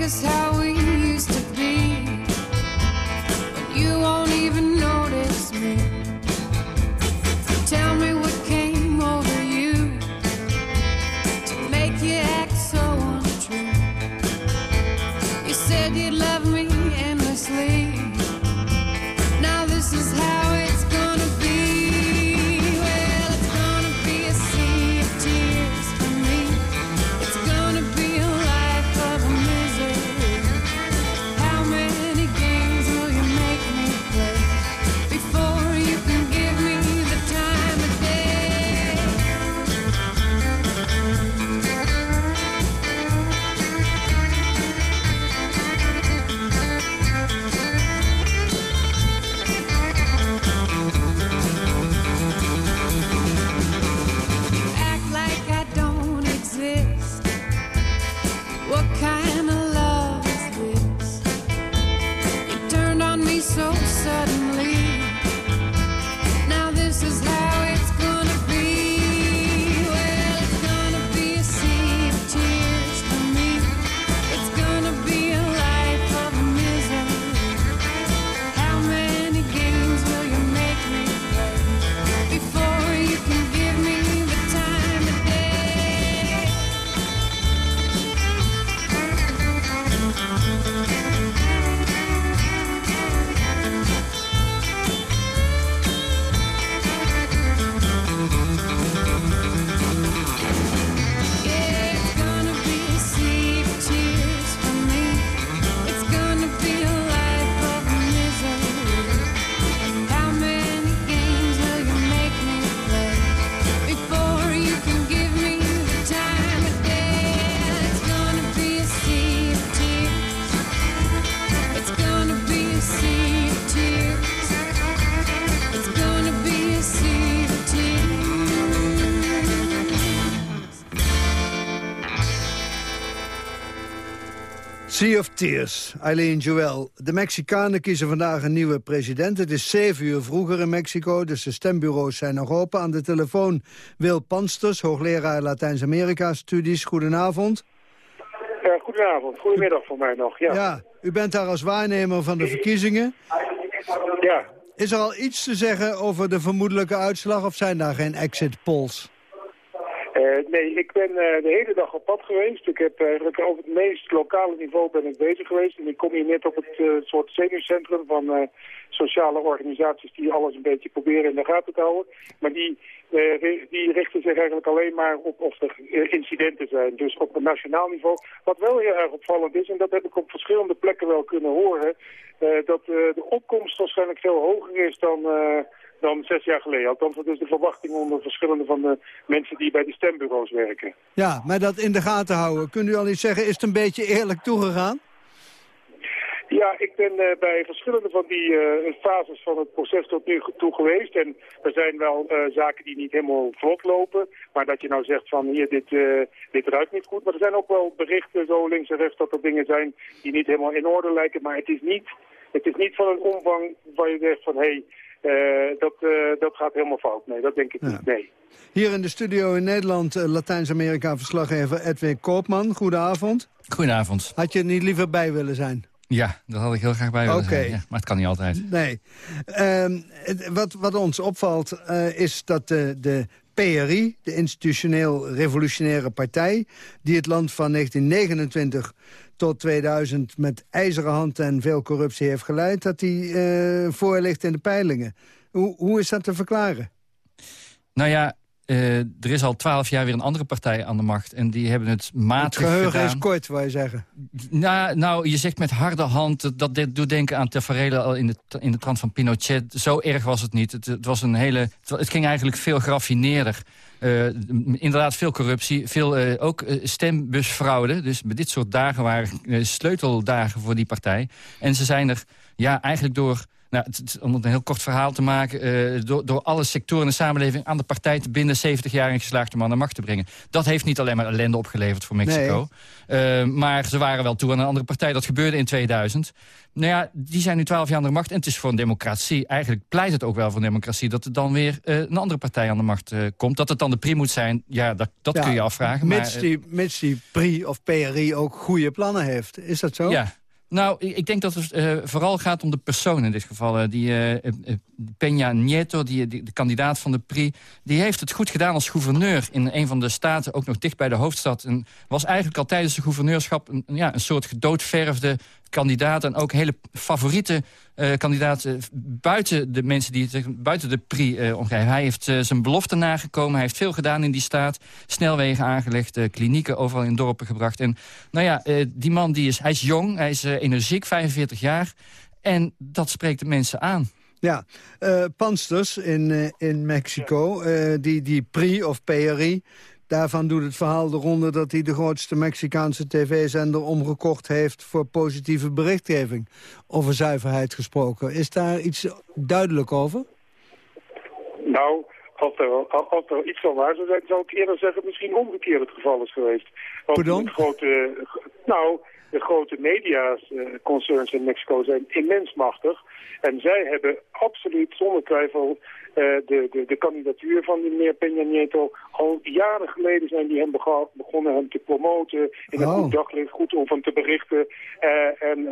[SPEAKER 23] Us how we used to be. But you won't even notice me. Tell me what came over you to make you act so untrue. You said you'd love Sea of Tears,
[SPEAKER 7] Eileen Joel. De Mexicanen kiezen vandaag een nieuwe president. Het is zeven uur vroeger in Mexico, dus de stembureaus zijn nog open. Aan de telefoon Wil Pansters, hoogleraar Latijns-Amerika-studies. Goedenavond.
[SPEAKER 24] Ja, goedenavond. Goedemiddag voor mij nog. Ja.
[SPEAKER 7] Ja, u bent daar als waarnemer van de verkiezingen.
[SPEAKER 24] Ja.
[SPEAKER 7] Is er al iets te zeggen over de vermoedelijke uitslag of zijn daar geen exit polls?
[SPEAKER 24] Eh, nee, ik ben eh, de hele dag op pad geweest. Ik heb eigenlijk over het meest lokale niveau ben ik bezig geweest. En ik kom hier net op het eh, soort zenuwcentrum van sociale organisaties die alles een beetje proberen in de gaten te houden. Maar die, die richten zich eigenlijk alleen maar op of er incidenten zijn. Dus op een nationaal niveau. Wat wel heel erg opvallend is, en dat heb ik op verschillende plekken wel kunnen horen, dat de opkomst waarschijnlijk veel hoger is dan... dan zes jaar geleden. Althans, dat is de verwachting onder verschillende van de mensen die bij de stembureaus werken.
[SPEAKER 7] Ja, maar dat in de gaten houden. Kunt u al iets zeggen, is het een beetje eerlijk toegegaan?
[SPEAKER 24] Ja, ik ben eh, bij verschillende van die eh, fases van het proces tot nu toe geweest. En er zijn wel eh, zaken die niet helemaal vlot lopen. Maar dat je nou zegt van hier, dit, dit ruikt niet goed. Maar er zijn ook wel berichten zo links en rechts dat er dingen zijn die niet helemaal in orde lijken. Maar het is niet, het is niet van een omvang waar je zegt van hé, hey, dat, eh, dat gaat helemaal fout. Nee, dat denk ik niet. Nee.
[SPEAKER 7] Hier in de studio in Nederland, eh, Latijns-Amerika-verslaggever Edwin Koopman. Goedenavond.
[SPEAKER 25] Goedenavond.
[SPEAKER 7] Had je er niet liever bij willen zijn?
[SPEAKER 25] Ja, dat had ik heel graag bij willen
[SPEAKER 7] Oké.
[SPEAKER 25] zijn. Ja, maar het kan niet altijd.
[SPEAKER 7] Nee. Ehm, wat, wat ons opvalt eh, is dat de, de PRI, de Institutioneel Revolutionaire Partij... die het land van 1929 tot 2000 met ijzeren hand en veel corruptie heeft geleid... dat die eh voor ligt in de peilingen. Hoe, hoe is dat te verklaren?
[SPEAKER 25] Nou ja, eh, er is al twaalf jaar weer een andere partij aan de macht. En die hebben het
[SPEAKER 7] Het
[SPEAKER 25] matig
[SPEAKER 7] geheugen
[SPEAKER 25] gedaan.
[SPEAKER 7] is kort, wou je zeggen.
[SPEAKER 25] Nou, nou, je zegt met harde hand, dat- dat dit doet denken aan tafereelen al in de, in de trant van Pinochet. Zo erg was het niet. Het, het was een hele, het, het ging eigenlijk veel graffineerder. Eh, inderdaad veel corruptie, veel eh, ook eh, stembusfraude. Dus met dit soort dagen waren eh, sleuteldagen voor die partij. En ze zijn er ja, eigenlijk door Nou, het, het- om het een heel kort verhaal te maken... eh, door, door alle sectoren in de samenleving aan de partij... te binnen 70 jaar een geslaagde man aan de macht te brengen. Dat heeft niet alleen maar ellende opgeleverd voor Mexico. Eh, maar ze waren wel toe aan een andere partij. Dat gebeurde in 2000. Nou ja, die zijn nu 12 jaar aan de macht. En het is voor een democratie, eigenlijk pleit het ook wel voor een democratie... dat er dan weer eh, een andere partij aan de macht komt. Dat het dan de PRI moet zijn, ja, dat, dat
[SPEAKER 7] Ja,
[SPEAKER 25] kun je afvragen.
[SPEAKER 7] Mits die, mits die PRI of PRI ook goede plannen heeft. Is dat zo?
[SPEAKER 25] Ja. Nou, ik denk dat het eh, vooral gaat om de persoon in dit geval. Eh, die eh, Peña Nieto, die, die- de kandidaat van de PRI... die heeft het goed gedaan als gouverneur in een van de staten... ook nog dicht bij de hoofdstad. En was eigenlijk al tijdens de gouverneurschap... een, ja, een soort gedoodverfde kandidaat... en ook hele favoriete eh kandidaat eh, buiten de mensen die zich buiten de PRI eh omgeven. Hij heeft eh, zijn belofte nagekomen. Hij heeft veel gedaan in die staat. Snelwegen aangelegd, eh, klinieken overal in dorpen gebracht. En nou ja, eh, die man die is, hij is jong, hij is eh, energiek, 45 jaar. En dat spreekt de mensen aan.
[SPEAKER 7] Ja, eh Pansters in, eh, in Mexico, eh, die, die PRI of PRI... daarvan doet het verhaal de ronde dat hij de grootste Mexicaanse tv-zender omgekocht heeft... voor positieve berichtgeving, over zuiverheid gesproken. Is daar iets duidelijk over?
[SPEAKER 24] Nou, als er, als er iets van waar zou zijn, zou ik eerder zeggen misschien omgekeerd het geval is geweest. Want
[SPEAKER 7] Pardon?
[SPEAKER 24] de grote, nou, de grote mediaconcerns in Mexico zijn immens machtig. En zij hebben absoluut zonder twijfel eh, de, de, de kandidatuur van de meneer Peña Nieto. Al jaren geleden zijn die hem begonnen hem te promoten, in een
[SPEAKER 7] Oh.
[SPEAKER 24] goed daglicht, goed over hem te berichten. Eh, en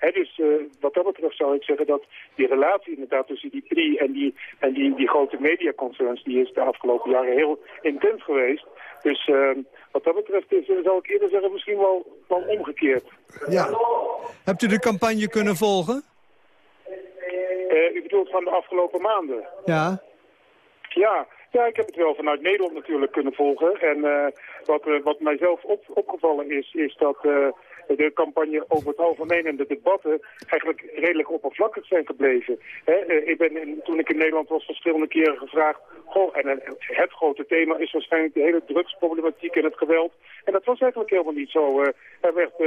[SPEAKER 24] eh, dus eh, wat dat betreft zou ik zeggen dat die relatie inderdaad tussen die PRI en die, en die, die grote mediaconcerns, die is de afgelopen jaren heel intens geweest. Dus eh, wat dat betreft is, eh, zou ik eerder zeggen misschien wel, wel omgekeerd.
[SPEAKER 7] Ja. Hebt u de campagne kunnen volgen?
[SPEAKER 24] Eh, u bedoelt van de afgelopen maanden?
[SPEAKER 7] Ja.
[SPEAKER 24] Ja, ja, ik heb het wel vanuit Nederland natuurlijk kunnen volgen. En eh, wat, wat mijzelf op, opgevallen is, is dat de campagne over het algemeen en de debatten eigenlijk redelijk oppervlakkig zijn gebleven. Eh, ik ben toen ik in Nederland was verschillende keren gevraagd, goh, en eh, het grote thema is waarschijnlijk de hele drugsproblematiek en het geweld. En dat was eigenlijk helemaal niet zo. eh. er, werd,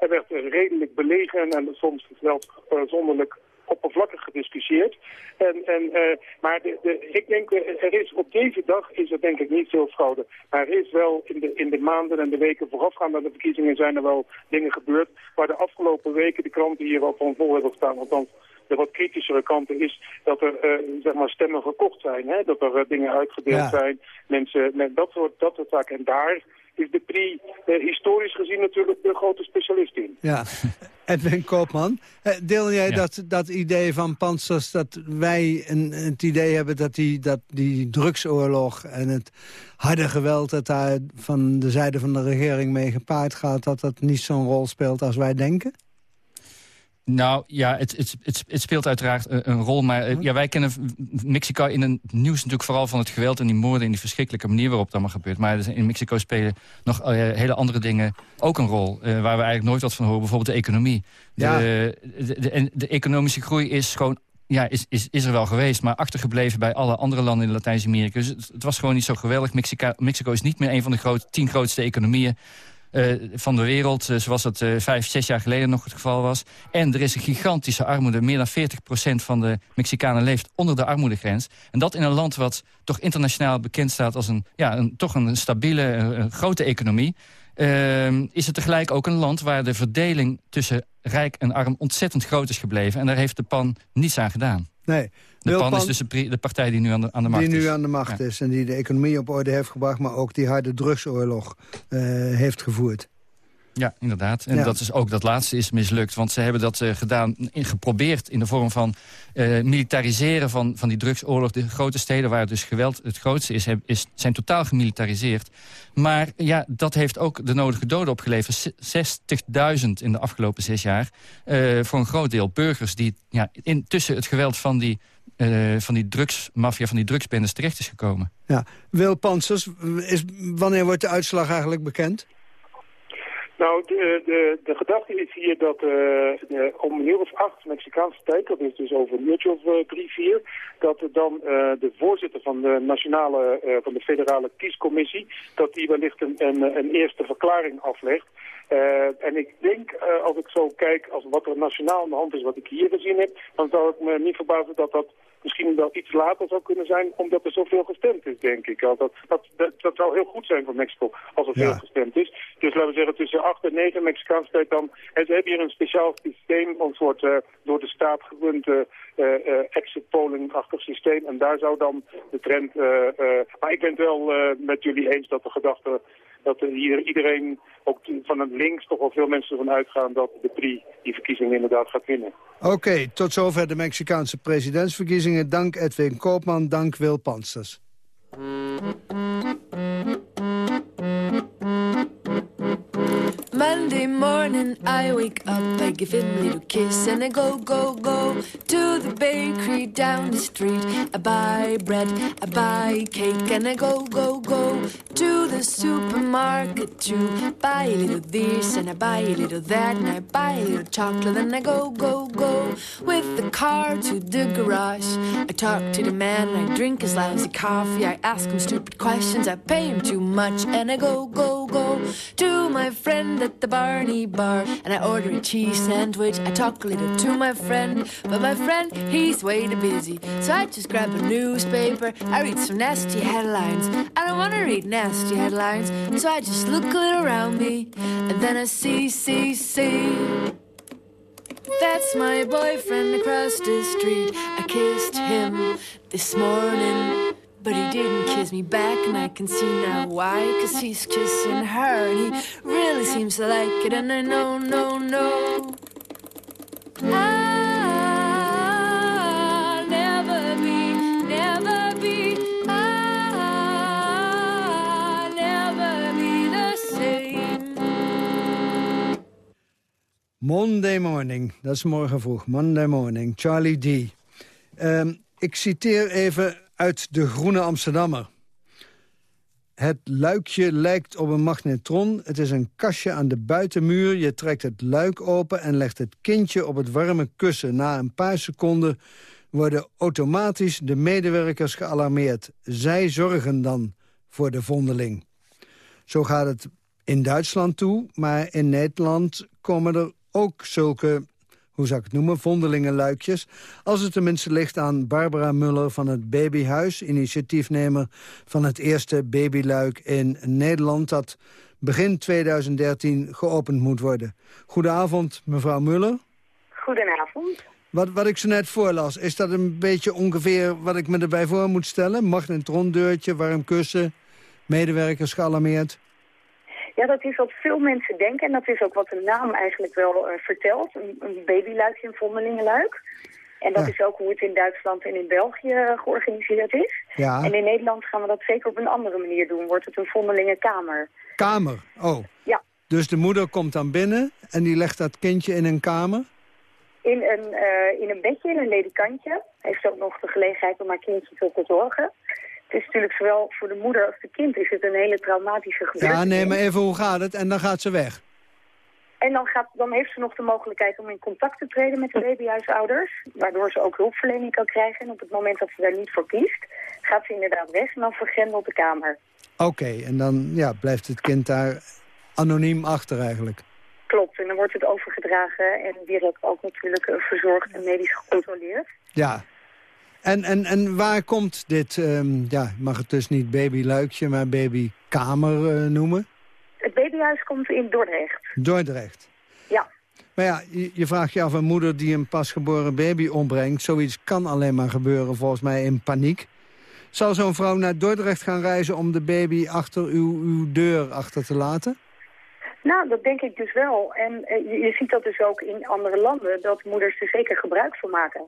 [SPEAKER 24] er werd redelijk belegen en soms wel zonderlijk oppervlakkig gediscussieerd. En, en, eh, maar de, de, ik denk, eh, er is op deze dag is er denk ik niet veel fraude. Maar er is wel in de, in de maanden en de weken voorafgaand aan de verkiezingen zijn er wel dingen gebeurd. Waar de afgelopen weken de kranten hier op van vol hebben staan. Althans, de wat kritischere kanten is dat er eh, zeg maar stemmen gekocht zijn. Hè? Dat er dingen uitgedeeld
[SPEAKER 7] Ja.
[SPEAKER 24] zijn. Mensen met dat soort, dat soort zaken. En daar is de PRI eh, historisch gezien natuurlijk de grote specialist in.
[SPEAKER 7] Ja. Edwin Koopman, eh, deel jij dat, dat idee van Panzers dat wij een, het idee hebben dat die, dat die drugsoorlog en het harde geweld dat daar van de zijde van de regering mee gepaard gaat, dat dat niet zo'n rol speelt als wij denken?
[SPEAKER 25] Nou ja, het, het, het, het speelt uiteraard een, een rol. Maar eh, ja, wij kennen Mexico in het nieuws natuurlijk vooral van het geweld en die moorden... en die verschrikkelijke manier waarop dat allemaal gebeurt. Maar er- in Mexico spelen nog eh, hele andere dingen ook een rol... eh, waar we eigenlijk nooit wat van horen. Bijvoorbeeld de economie. De,
[SPEAKER 7] Ja.
[SPEAKER 25] de, de, en de economische groei is gewoon... Ja, is, is, is er wel geweest, maar achtergebleven bij alle andere landen in Latijns-Amerika. Dus het, het was gewoon niet zo geweldig. Mexica, Mexico is niet meer een van de groot, tien grootste economieën van de wereld, eh, zoals dat eh, vijf, zes jaar geleden nog het geval was. En er is een gigantische armoede. Meer dan 40% van de Mexicanen leeft onder de armoedegrens. En dat in een land wat toch internationaal bekend staat als een, ja, een, toch een stabiele, grote economie. Ehm, is het tegelijk ook een land waar de verdeling tussen rijk en arm ontzettend groot is gebleven. En daar heeft de PAN niets aan gedaan.
[SPEAKER 7] Nee.
[SPEAKER 25] De PAN, is dus de, partij die nu aan de, aan de macht
[SPEAKER 7] die
[SPEAKER 25] is.
[SPEAKER 7] nu aan de macht
[SPEAKER 25] Ja.
[SPEAKER 7] is en die de economie op orde heeft gebracht... maar ook die harde drugsoorlog eh, heeft gevoerd.
[SPEAKER 25] Ja, inderdaad. En
[SPEAKER 7] Ja.
[SPEAKER 25] dat is ook dat laatste is mislukt. Want ze hebben dat eh, gedaan, in, geprobeerd in de vorm van eh, militariseren van, van die drugsoorlog. De grote steden waar dus geweld het grootste is, heb- is zijn totaal gemilitariseerd. Maar ja, dat heeft ook de nodige doden opgeleverd. Z- 60.000 in de afgelopen zes jaar. Voor een groot deel burgers die ja, intussen het geweld van die, eh, van die drugsmafia, van die drugsbendes terecht is gekomen.
[SPEAKER 7] Ja. Wil Panzers, is, wanneer wordt de uitslag eigenlijk bekend?
[SPEAKER 24] Nou, de, de, de gedachte is hier dat de, om een uur of acht Mexicaanse tijd, dat is dus over een uurtje of uh, drie, vier, dat dan uh, de voorzitter van de nationale, van de federale kiescommissie, dat die wellicht een, een, een eerste verklaring aflegt. en ik denk, als ik zo kijk, als wat er nationaal aan de hand is, wat ik hier gezien heb, dan zou ik me niet verbazen dat dat misschien wel iets later zou kunnen zijn, omdat er zoveel gestemd is, denk ik. Dat, dat, dat, dat zou heel goed zijn voor Mexico, als er veel gestemd is. Dus laten we zeggen, tussen 8 en 9 Mexicaanse tijd dan. En ze hebben hier een speciaal systeem, een soort uh, door de staat gerund uh, uh, exit polling-achtig systeem. En daar zou dan de trend... maar ik ben het wel met jullie eens dat de gedachte dat iedereen, ook van het links, toch wel veel mensen ervan uitgaan dat de PRI die verkiezingen inderdaad gaat winnen.
[SPEAKER 7] Oké, tot zover de Mexicaanse presidentsverkiezingen. Dank Edwin Koopman, dank Wil Pansters.
[SPEAKER 26] Monday morning I wake up, I give him a little kiss and I go, go, go to the bakery down the street. I buy bread, I buy cake and I go, go, go to the supermarket to buy a little this and I buy a little that and I buy a little chocolate and I go, go, go with the car to the garage. I talk to the man, I drink his lousy coffee, I ask him stupid questions, I pay him too much and I go, go, go to my friend at the Barney bar and I order a cheese sandwich. I talk a little to my friend, but my friend, he's way too busy. So I just grab a newspaper, I read some nasty headlines. I don't want to read nasty headlines, so I just look a little around me and then I see, see, see. That's my boyfriend across the street. I kissed him this morning. But he didn't kiss me back, and I can see now why. Cause he's kissing her, and he really seems to like it. And I know, no, no. I'll never be, never be, I'll never be the same.
[SPEAKER 7] Monday morning, dat is morgen vroeg. Monday morning, Charlie D. Um, ik citeer even uit De Groene Amsterdammer. Het luikje lijkt op een magnetron. Het is een kastje aan de buitenmuur. Je trekt het luik open en legt het kindje op het warme kussen. Na een paar seconden worden automatisch de medewerkers gealarmeerd. Zij zorgen dan voor de vondeling. Zo gaat het in Duitsland toe, maar in Nederland komen er ook zulke hoe zou ik het noemen, vondelingenluikjes. Als het tenminste ligt aan Barbara Muller van het Babyhuis... initiatiefnemer van het eerste babyluik in Nederland... dat begin 2013 geopend moet worden. Goedenavond, mevrouw Muller.
[SPEAKER 27] Goedenavond.
[SPEAKER 7] Wat, wat ik zo net voorlas, is dat een beetje ongeveer wat ik me erbij voor moet stellen? Magnetrondeurtje, warm kussen, medewerkers gealarmeerd?
[SPEAKER 27] Ja, dat is wat veel mensen denken en dat is ook wat de naam eigenlijk wel uh, vertelt. Een, een babyluikje, een vondelingenluik. En dat is ook hoe het in Duitsland en in België georganiseerd is.
[SPEAKER 7] Ja.
[SPEAKER 27] En in Nederland gaan we dat zeker op een andere manier doen. Wordt het een vondelingenkamer.
[SPEAKER 7] Kamer, oh.
[SPEAKER 27] Ja.
[SPEAKER 7] Dus de moeder komt dan binnen en die legt dat kindje in een kamer?
[SPEAKER 27] In een, uh, in een bedje, in een ledikantje. Heeft ook nog de gelegenheid om haar kindje te verzorgen het is natuurlijk zowel voor de moeder als de kind is het een hele traumatische gebeurtenis.
[SPEAKER 7] Ja, nee, maar even hoe gaat het? En dan gaat ze weg.
[SPEAKER 27] En dan, gaat, dan heeft ze nog de mogelijkheid om in contact te treden met de babyhuisouders. Waardoor ze ook hulpverlening kan krijgen. En op het moment dat ze daar niet voor kiest, gaat ze inderdaad weg en dan vergrendelt de kamer.
[SPEAKER 7] Oké, en dan ja, blijft het kind daar anoniem achter eigenlijk.
[SPEAKER 27] Klopt, en dan wordt het overgedragen en direct ook natuurlijk eh, verzorgd en medisch gecontroleerd.
[SPEAKER 7] Ja, en, en, en waar komt dit, um, ja, mag het dus niet babyluikje, maar babykamer uh, noemen?
[SPEAKER 27] Het babyhuis komt in Dordrecht.
[SPEAKER 7] Dordrecht.
[SPEAKER 27] Ja.
[SPEAKER 7] Maar ja, je, je, vraagt je af, een moeder die een pasgeboren baby ombrengt... zoiets kan alleen maar gebeuren volgens mij in paniek. Zal zo'n vrouw naar Dordrecht gaan reizen om de baby achter uw, uw deur achter te laten?
[SPEAKER 27] Nou, dat denk ik dus wel. En uh, je, je ziet dat dus ook in andere landen, dat moeders er zeker gebruik van maken.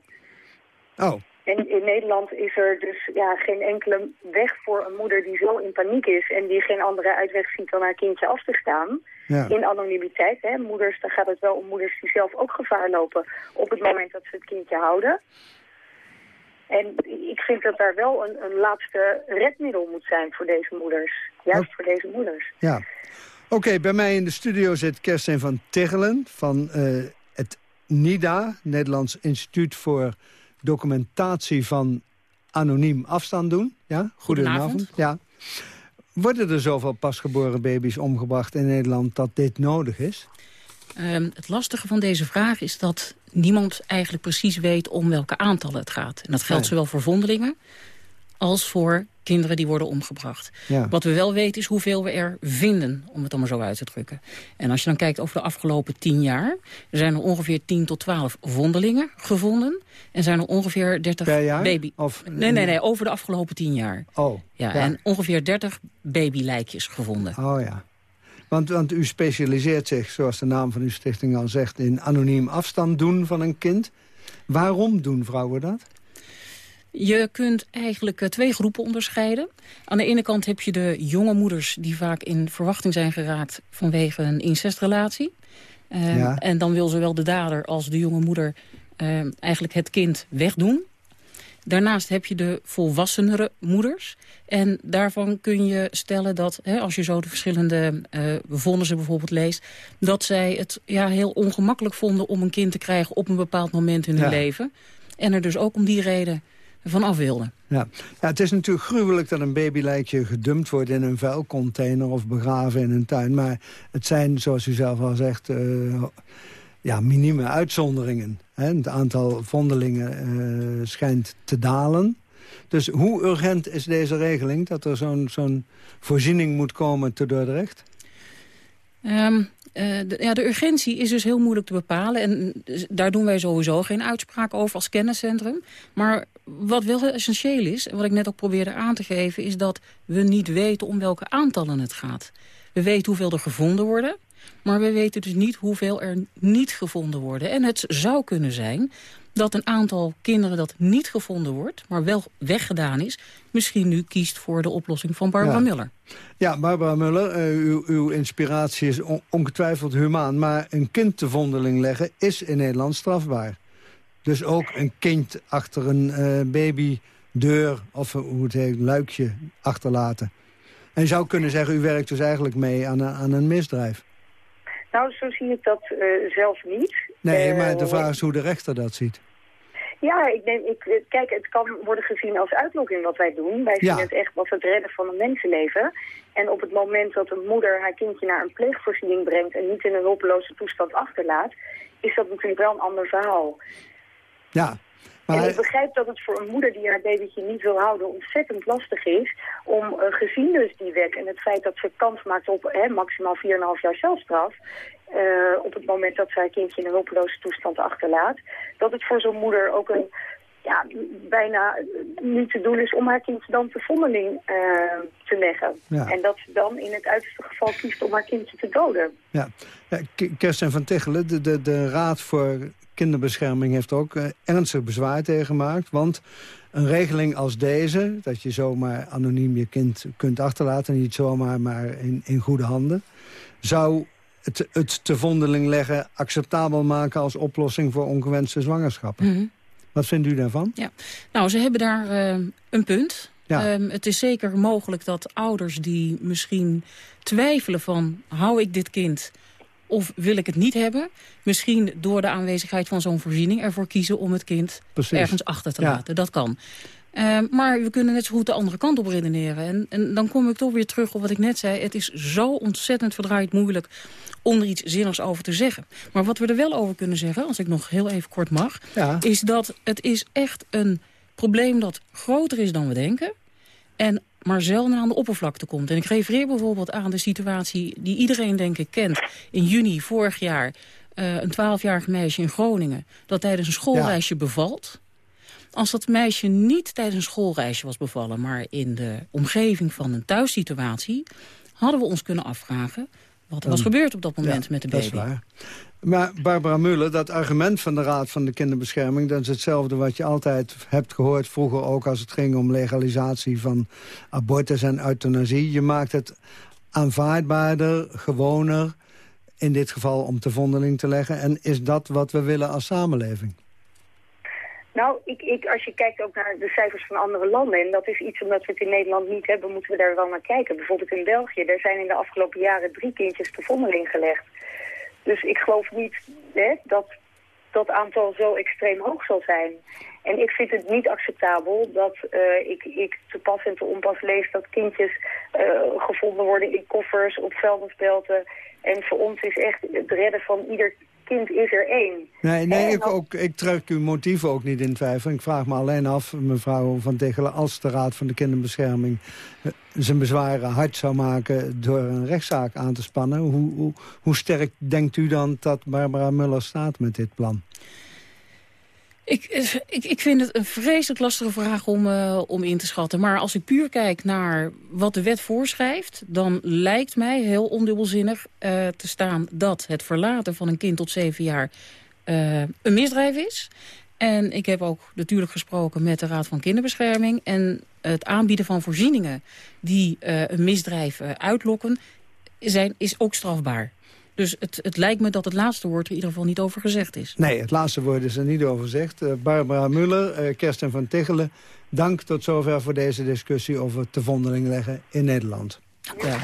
[SPEAKER 7] Oh.
[SPEAKER 27] En in Nederland is er dus ja, geen enkele weg voor een moeder die zo in paniek is... en die geen andere uitweg ziet dan haar kindje af te staan.
[SPEAKER 7] Ja.
[SPEAKER 27] In anonimiteit. Hè. Moeders, dan gaat het wel om moeders die zelf ook gevaar lopen... op het moment dat ze het kindje houden. En ik vind dat daar wel een, een laatste redmiddel moet zijn voor deze moeders. Juist voor deze moeders.
[SPEAKER 7] Ja. Oké, bij mij in de studio zit Kerstin van Tichelen van eh, het NIDA... Nederlands Instituut voor Documentatie van Anoniem Afstand doen. Ja, goedenavond. Ja. Worden er zoveel pasgeboren baby's omgebracht in Nederland dat dit nodig is?
[SPEAKER 28] Ehm, het lastige van deze vraag is dat niemand eigenlijk precies weet om welke aantallen het gaat. En dat geldt zowel voor vondelingen als voor kinderen die worden omgebracht.
[SPEAKER 7] Ja.
[SPEAKER 28] Wat we wel weten is hoeveel we er vinden, om het maar zo uit te drukken. En als je dan kijkt over de afgelopen tien jaar... er zijn er ongeveer 10 tot 12 vondelingen gevonden... en zijn er ongeveer 30
[SPEAKER 7] Per jaar?
[SPEAKER 28] baby...
[SPEAKER 7] Of-
[SPEAKER 28] nee, nee, nee, over de afgelopen tien jaar.
[SPEAKER 7] Oh,
[SPEAKER 28] Ja,
[SPEAKER 7] ja.
[SPEAKER 28] en ongeveer 30 babylijkjes gevonden.
[SPEAKER 7] Oh ja. Want, want u specialiseert zich, zoals de naam van uw stichting al zegt... in anoniem afstand doen van een kind. Waarom doen vrouwen dat?
[SPEAKER 28] Je kunt eigenlijk eh, twee groepen onderscheiden. Aan de ene kant heb je de jonge moeders die vaak in verwachting zijn geraakt vanwege een incestrelatie. Eh,
[SPEAKER 7] Ja.
[SPEAKER 28] En dan wil zowel de dader als de jonge moeder eh, eigenlijk het kind wegdoen. Daarnaast heb je de volwassenere moeders. En daarvan kun je stellen dat, hè, als je zo de verschillende eh vonnissen bijvoorbeeld leest... dat zij het ja, heel ongemakkelijk vonden om een kind te krijgen op een bepaald moment in hun
[SPEAKER 7] Ja.
[SPEAKER 28] leven. En er dus ook om die reden van af wilden.
[SPEAKER 7] Ja. ja, het is natuurlijk gruwelijk dat een babylijkje gedumpt wordt in een vuilcontainer of begraven in een tuin. Maar het zijn, zoals u zelf al zegt, eh, ja, minieme uitzonderingen. Hè? Het aantal vondelingen eh, schijnt te dalen. Dus hoe urgent is deze regeling dat er zo'n zo'n voorziening moet komen te Dordrecht?
[SPEAKER 28] Ehm, eh, de, ja, de urgentie is dus heel moeilijk te bepalen. En dus daar doen wij sowieso geen uitspraak over als kenniscentrum. Maar wat wel heel essentieel is, en wat ik net ook probeerde aan te geven... is dat we niet weten om welke aantallen het gaat. We weten hoeveel er gevonden worden... maar we weten dus niet hoeveel er niet gevonden worden. En het zou kunnen zijn dat een aantal kinderen dat niet gevonden wordt... maar wel weggedaan is, misschien nu kiest voor de oplossing van Barbara
[SPEAKER 7] Ja.
[SPEAKER 28] Muller.
[SPEAKER 7] Ja, Barbara Muller, eh, uw, uw inspiratie is on- ongetwijfeld humaan... maar een kind te vondeling leggen is in Nederland strafbaar. Dus ook een kind achter een eh, babydeur of eh, hoe het heet, luikje achterlaten. En je zou kunnen zeggen, u werkt dus eigenlijk mee aan een, aan een misdrijf.
[SPEAKER 27] Nou, zo zie ik dat eh, zelf niet.
[SPEAKER 7] Nee, maar de vraag is hoe de rechter dat ziet.
[SPEAKER 27] Ja, ik neem, ik, kijk, het kan worden gezien als uitlokking wat wij doen. Wij
[SPEAKER 7] Ja.
[SPEAKER 27] zien het echt als het redden van een mensenleven. En op het moment dat een moeder haar kindje naar een pleegvoorziening brengt... en niet in een hulpeloze toestand achterlaat... is dat natuurlijk wel een ander verhaal.
[SPEAKER 7] Ja,
[SPEAKER 27] En
[SPEAKER 7] maar
[SPEAKER 27] ik begrijp dat het voor een moeder die haar babytje niet wil houden ontzettend lastig is om eh, gezien dus die wet en het feit dat ze kans maakt op hè, maximaal 4,5 jaar celstraf, eh, op het moment dat ze haar kindje in een hulpeloze toestand achterlaat, dat het voor zo'n moeder ook een ja, bijna niet te doen is om haar kind dan te vondeling eh, te leggen.
[SPEAKER 7] Ja.
[SPEAKER 27] En dat ze dan in het uiterste geval kiest om haar kindje te doden.
[SPEAKER 7] ja. ja van Tichelen, de, de, de Raad voor Kinderbescherming... heeft er ook eh, ernstig bezwaar tegen gemaakt. Want een regeling als deze, dat je zomaar anoniem je kind kunt achterlaten... niet zomaar, maar in, in goede handen... zou het, het te vondeling leggen acceptabel maken... als oplossing voor ongewenste zwangerschappen.
[SPEAKER 28] Mhm.
[SPEAKER 7] Wat vindt u daarvan?
[SPEAKER 28] Ja, nou, ze hebben daar eh, een punt.
[SPEAKER 7] Ja.
[SPEAKER 28] Ehm, het is zeker mogelijk dat ouders die misschien twijfelen van... hou ik dit kind of wil ik het niet hebben... misschien door de aanwezigheid van zo'n voorziening ervoor kiezen... om het kind
[SPEAKER 7] Precies.
[SPEAKER 28] ergens achter te
[SPEAKER 7] Ja.
[SPEAKER 28] laten. Dat kan. Ehm, maar we kunnen net zo goed de andere kant op redeneren. En, en dan kom ik toch weer terug op wat ik net zei. Het is zo ontzettend verdraaid moeilijk om er iets zinnigs over te zeggen. Maar wat we er wel over kunnen zeggen, als ik nog heel even kort mag...
[SPEAKER 7] Ja.
[SPEAKER 28] is dat het is echt een probleem dat groter is dan we denken... en maar zelden aan de oppervlakte komt. En ik refereer bijvoorbeeld aan de situatie die iedereen denk ik kent. In juni vorig jaar eh, een 12-jarig meisje in Groningen... dat tijdens een schoolreisje bevalt... Als dat meisje niet tijdens een schoolreisje was bevallen... maar in de omgeving van een thuissituatie... hadden we ons kunnen afvragen wat er was
[SPEAKER 7] Dan-
[SPEAKER 28] gebeurd op dat moment
[SPEAKER 7] Ja,
[SPEAKER 28] met de
[SPEAKER 7] dat
[SPEAKER 28] baby.
[SPEAKER 7] is waar. Maar Barbara Muller, dat argument van de Raad van de Kinderbescherming... dat is hetzelfde wat je altijd hebt gehoord vroeger ook... als het ging om legalisatie van abortus en euthanasie. Je maakt het aanvaardbaarder, gewoner... in dit geval om te vondeling te leggen. En is dat wat we willen als samenleving?
[SPEAKER 27] Nou, ik, ik, als je kijkt ook naar de cijfers van andere landen... en dat is iets omdat we het in Nederland niet hebben... moeten we daar wel naar kijken. Bijvoorbeeld in België, daar zijn in de afgelopen jaren drie kindjes te vondeling gelegd. Dus ik geloof niet hè, dat dat aantal zo extreem hoog zal zijn. En ik vind het niet acceptabel dat uh, ik, ik te pas en te onpas lees dat kindjes uh, gevonden worden in koffers, op vuilnisbelten. En voor ons is echt het redden van ieder kind is er één.
[SPEAKER 7] Nee, nee ik, ook, ik trek uw motieven ook niet in twijfel. Ik vraag me alleen af, mevrouw Van Tegelen... als de Raad van de Kinderbescherming uh, zijn bezwaren hard zou maken... door een rechtszaak aan te spannen... Hoe, hoe, hoe sterk denkt u dan dat Barbara Muller staat met dit plan?
[SPEAKER 28] Ik, ik, ik vind het een vreselijk lastige vraag om, uh, om in te schatten. Maar als ik puur kijk naar wat de wet voorschrijft... dan lijkt mij heel ondubbelzinnig uh, te staan... dat het verlaten van een kind tot zeven jaar uh, een misdrijf is. En ik heb ook natuurlijk gesproken met de Raad van Kinderbescherming... en het aanbieden van voorzieningen die een misdrijf uitlokken... Zijn, is ook strafbaar. Dus het, het lijkt me dat het laatste woord er in ieder geval niet over gezegd is.
[SPEAKER 7] Nee, het laatste woord is er niet over gezegd. Uh, Barbara Muller, uh, Kersten van Tichelen, dank tot zover voor deze discussie over te vondeling leggen in Nederland. Ja.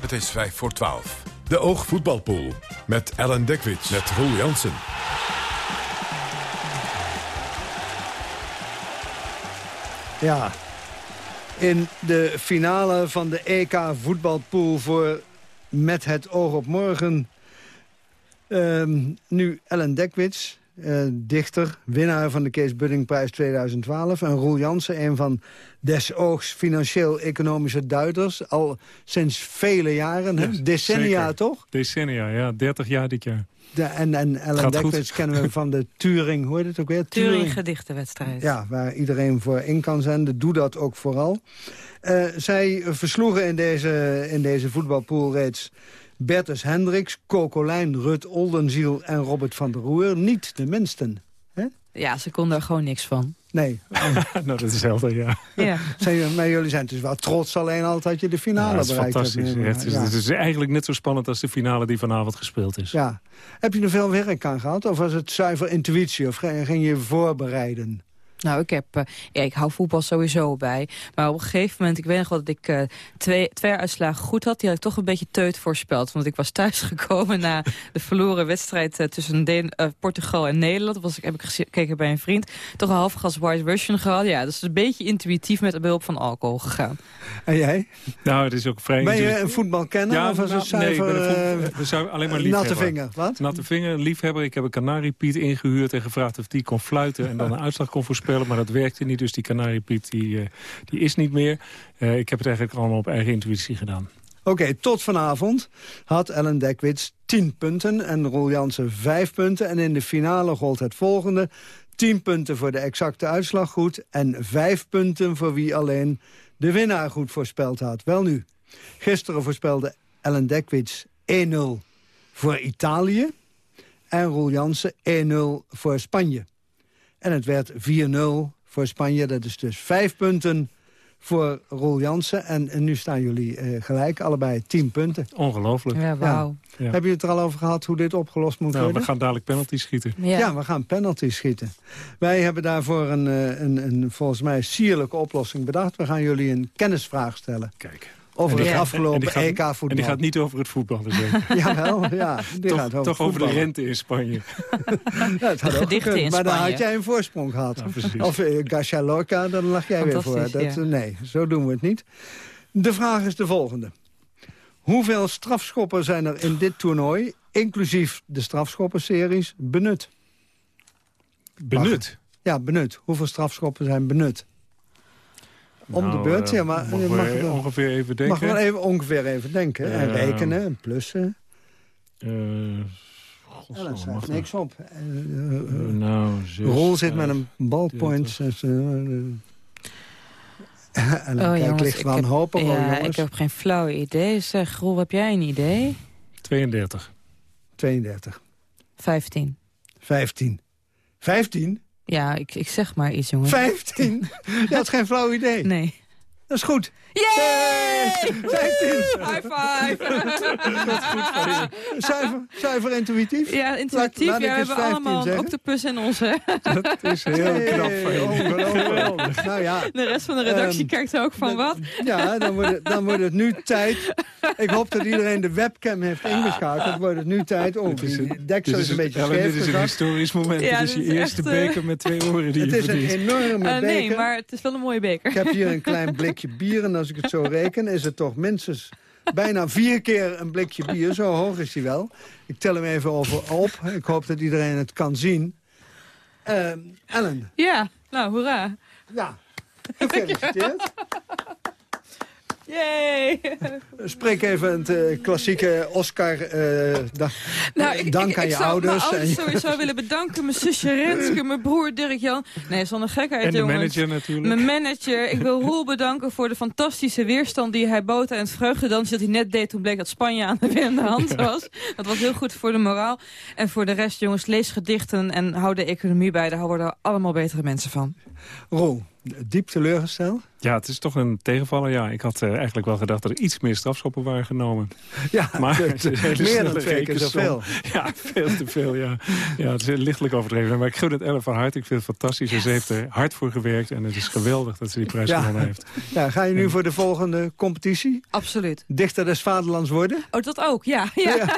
[SPEAKER 6] Het is 5 voor 12. De Oogvoetbalpool met Ellen Dekwits, met Roel Jansen.
[SPEAKER 7] Ja, in de finale van de EK voetbalpool voor Met het oog op morgen... Um, nu Ellen Dekwits, uh, dichter, winnaar van de Kees Buddingprijs 2012. En Roel Jansen, een van des oogs financieel-economische duiders. Al sinds vele jaren, hè? decennia
[SPEAKER 29] zeker.
[SPEAKER 7] toch?
[SPEAKER 29] Decennia, ja. 30 jaar dit jaar.
[SPEAKER 7] De, en, en Ellen Dekwits kennen we van de Turing, hoe heet het ook weer?
[SPEAKER 15] Turing, Turing gedichtenwedstrijd.
[SPEAKER 7] Ja, waar iedereen voor in kan zenden. Doe dat ook vooral. Uh, zij versloegen in deze, in deze voetbalpool reeds Bertus Hendricks, Kokolijn, Rut Oldenziel en Robert van der Roer. Niet de minsten. Hè?
[SPEAKER 15] Ja, ze konden er gewoon niks van.
[SPEAKER 7] Nee.
[SPEAKER 29] nou, dat is helder, ja.
[SPEAKER 15] ja.
[SPEAKER 7] Zijn, maar jullie zijn dus wel trots alleen al dat je de finale
[SPEAKER 29] ja,
[SPEAKER 7] bereikt hebt.
[SPEAKER 29] fantastisch. Het is, het is eigenlijk net zo spannend als de finale die vanavond gespeeld is.
[SPEAKER 7] Ja. Heb je er veel werk aan gehad? Of was het zuiver intuïtie? Of ging je voorbereiden?
[SPEAKER 15] Nou, ik heb, uh, ja, ik hou voetbal sowieso bij. Maar op een gegeven moment, ik weet nog wel dat ik uh, twee, twee uitslagen goed had. Die had ik toch een beetje teut voorspeld. Want ik was thuisgekomen na de verloren wedstrijd uh, tussen Deen, Portugal en Nederland. Dat was, heb ik gekeken bij een vriend. Toch een half glas White Russian gehad. Ja, dat is een beetje intuïtief met behulp van alcohol gegaan.
[SPEAKER 7] En jij?
[SPEAKER 29] Nou, het is ook vrij...
[SPEAKER 7] Ben je een voetbalkenner
[SPEAKER 29] ja,
[SPEAKER 7] of
[SPEAKER 29] nou,
[SPEAKER 7] een zuiver...
[SPEAKER 29] Nee, we zijn alleen maar liefhebber.
[SPEAKER 7] Natte vinger, wat?
[SPEAKER 29] Natte vinger, liefhebber. Ik heb een kanariepiet ingehuurd en gevraagd of die kon fluiten... en dan een uitslag kon voorspellen maar dat werkte niet. Dus die Canariepiet die, uh, die is niet meer. Uh, ik heb het eigenlijk allemaal op eigen intuïtie gedaan.
[SPEAKER 7] Oké, tot vanavond had Ellen Dekwits 10 punten en Roel Jansen 5 punten. En in de finale gold het volgende. 10 punten voor de exacte uitslag goed en 5 punten voor wie alleen de winnaar goed voorspeld had. Wel nu, gisteren voorspelde Ellen Dekwits 1-0 voor Italië en Roel Jansen 1-0 voor Spanje. En het werd 4-0 voor Spanje. Dat is dus vijf punten voor Roel Jansen. En, en nu staan jullie uh, gelijk, allebei 10 punten.
[SPEAKER 29] Ongelooflijk.
[SPEAKER 15] Ja, wauw.
[SPEAKER 7] Ja. Ja. Heb je het er al over gehad hoe dit opgelost moet
[SPEAKER 29] nou,
[SPEAKER 7] worden?
[SPEAKER 29] We gaan dadelijk penalty schieten.
[SPEAKER 7] Ja. ja, we gaan penalty schieten. Wij hebben daarvoor een, een, een volgens mij sierlijke oplossing bedacht. We gaan jullie een kennisvraag stellen.
[SPEAKER 29] Kijk.
[SPEAKER 7] Over het
[SPEAKER 29] ja.
[SPEAKER 7] afgelopen
[SPEAKER 29] gaat,
[SPEAKER 7] EK-voetbal.
[SPEAKER 29] En die gaat niet over het voetbal, dus
[SPEAKER 7] Jawel, ja. Die
[SPEAKER 29] toch,
[SPEAKER 7] gaat over
[SPEAKER 29] toch over de rente in Spanje.
[SPEAKER 7] ja, het had
[SPEAKER 15] de gedichten in
[SPEAKER 7] Maar dan had jij een voorsprong gehad.
[SPEAKER 29] Ja,
[SPEAKER 7] of uh, Garcia Lorca, dan lag jij weer voor. Dat,
[SPEAKER 15] ja.
[SPEAKER 7] Nee, zo doen we het niet. De vraag is de volgende. Hoeveel strafschoppen zijn er in dit toernooi, inclusief de strafschoppenseries, benut?
[SPEAKER 29] Benut?
[SPEAKER 7] Ja, benut. Hoeveel strafschoppen zijn benut? Om de
[SPEAKER 29] Nou,
[SPEAKER 7] beurt,
[SPEAKER 29] eh,
[SPEAKER 7] ja, maar
[SPEAKER 29] mogen
[SPEAKER 7] je
[SPEAKER 29] we
[SPEAKER 7] mag wel-
[SPEAKER 29] ongeveer even denken.
[SPEAKER 7] Mag wel even ongeveer even denken. En
[SPEAKER 29] Eh,
[SPEAKER 7] rekenen en plussen.
[SPEAKER 29] Eh, wacht
[SPEAKER 7] niks op. Eh, eh, eh,
[SPEAKER 29] nou, zes,
[SPEAKER 7] Roel zit met een ballpoint. Eh, eh, en dan
[SPEAKER 15] Oh,
[SPEAKER 7] kijk,
[SPEAKER 15] jongens,
[SPEAKER 7] ligt
[SPEAKER 15] ik
[SPEAKER 7] wanhopig.
[SPEAKER 15] heb,
[SPEAKER 7] oh,
[SPEAKER 15] ja,
[SPEAKER 7] jongens.
[SPEAKER 15] ik heb geen flauw idee. Zeg, Roel, heb jij een idee?
[SPEAKER 29] 32.
[SPEAKER 7] 32.
[SPEAKER 15] 15.
[SPEAKER 7] 15. 15?
[SPEAKER 15] Ja, ik, ik zeg maar iets, jongens.
[SPEAKER 7] 15? Je had geen flauw idee.
[SPEAKER 15] Nee.
[SPEAKER 7] Dat is goed.
[SPEAKER 15] Yay!
[SPEAKER 7] 15.
[SPEAKER 15] High five!
[SPEAKER 7] Dat is goed van je. Zuiver, zuiver intuïtief?
[SPEAKER 15] Ja, intuïtief.
[SPEAKER 7] Laat- laat
[SPEAKER 15] ja, we hebben
[SPEAKER 7] 15
[SPEAKER 15] allemaal een
[SPEAKER 7] zeggen.
[SPEAKER 15] octopus in ons, hè?
[SPEAKER 29] Dat is heel knap van je.
[SPEAKER 7] Nou ja.
[SPEAKER 15] De rest van de redactie
[SPEAKER 7] Ehm,
[SPEAKER 15] kijkt ook van wat?
[SPEAKER 7] Ja, dan wordt, het, dan wordt het nu tijd. Ik hoop dat iedereen de webcam heeft ingeschakeld. Wordt het nu tijd. Oh, die deksel
[SPEAKER 29] Dit
[SPEAKER 7] is een beetje scheef
[SPEAKER 29] dit is een historisch moment.
[SPEAKER 15] Ja,
[SPEAKER 29] dit is je
[SPEAKER 15] is
[SPEAKER 29] eerste
[SPEAKER 15] echt, eh,
[SPEAKER 29] beker met twee oren die
[SPEAKER 7] Het
[SPEAKER 29] je
[SPEAKER 7] is een enorme
[SPEAKER 15] Eh,
[SPEAKER 7] beker.
[SPEAKER 15] nee, maar het is wel een mooie beker.
[SPEAKER 7] Ik heb hier een klein blikje bier. En als ik het zo reken, is het toch minstens bijna vier keer een blikje bier. Zo hoog is hij wel. Ik tel hem even over op. Ik hoop dat iedereen het kan zien. Ehm, Ellen.
[SPEAKER 15] Ja, nou, hoera.
[SPEAKER 7] Ja, gefeliciteerd.
[SPEAKER 15] Yay!
[SPEAKER 7] Spreek even het eh, klassieke Oscar. eh, da-
[SPEAKER 15] Nou, ik,
[SPEAKER 7] dank
[SPEAKER 15] ik,
[SPEAKER 7] aan
[SPEAKER 15] ik
[SPEAKER 7] je
[SPEAKER 15] zou
[SPEAKER 7] ouders.
[SPEAKER 15] ouders
[SPEAKER 7] en-
[SPEAKER 15] sowieso willen bedanken. Mijn zusje Renske, mijn broer Dirk-Jan. Nee, zonder gekheid,
[SPEAKER 29] En de
[SPEAKER 15] jongens.
[SPEAKER 29] manager natuurlijk.
[SPEAKER 15] Mijn manager. Ik wil Roel bedanken voor de fantastische weerstand die hij bood... aan het vreugdedansje dat hij net deed toen bleek dat Spanje aan de winnende hand was. Dat was heel goed voor de moraal. En voor de rest, jongens, lees gedichten en hou de economie bij. Daar worden we allemaal betere mensen van.
[SPEAKER 7] Roel, diep teleurgesteld?
[SPEAKER 29] Ja, het is toch een tegenvaller. Ja, ik had eh, eigenlijk wel gedacht dat er iets meer strafschoppen waren genomen.
[SPEAKER 7] Ja,
[SPEAKER 29] maar
[SPEAKER 7] te-
[SPEAKER 29] het
[SPEAKER 7] te-
[SPEAKER 29] hele
[SPEAKER 7] meer dan twee keer zoveel.
[SPEAKER 29] Ja, veel te veel, ja. Ja, het is lichtelijk overdreven. Maar ik gun het Ellen van harte. Ik vind het fantastisch. En ze heeft er hard voor gewerkt. En het is geweldig dat ze die prijs
[SPEAKER 7] Ja.
[SPEAKER 29] gewonnen heeft.
[SPEAKER 7] Ja, ga je nu voor de volgende competitie?
[SPEAKER 15] Absoluut.
[SPEAKER 7] Dichter des vaderlands worden?
[SPEAKER 15] Oh, dat ook, ja. ja.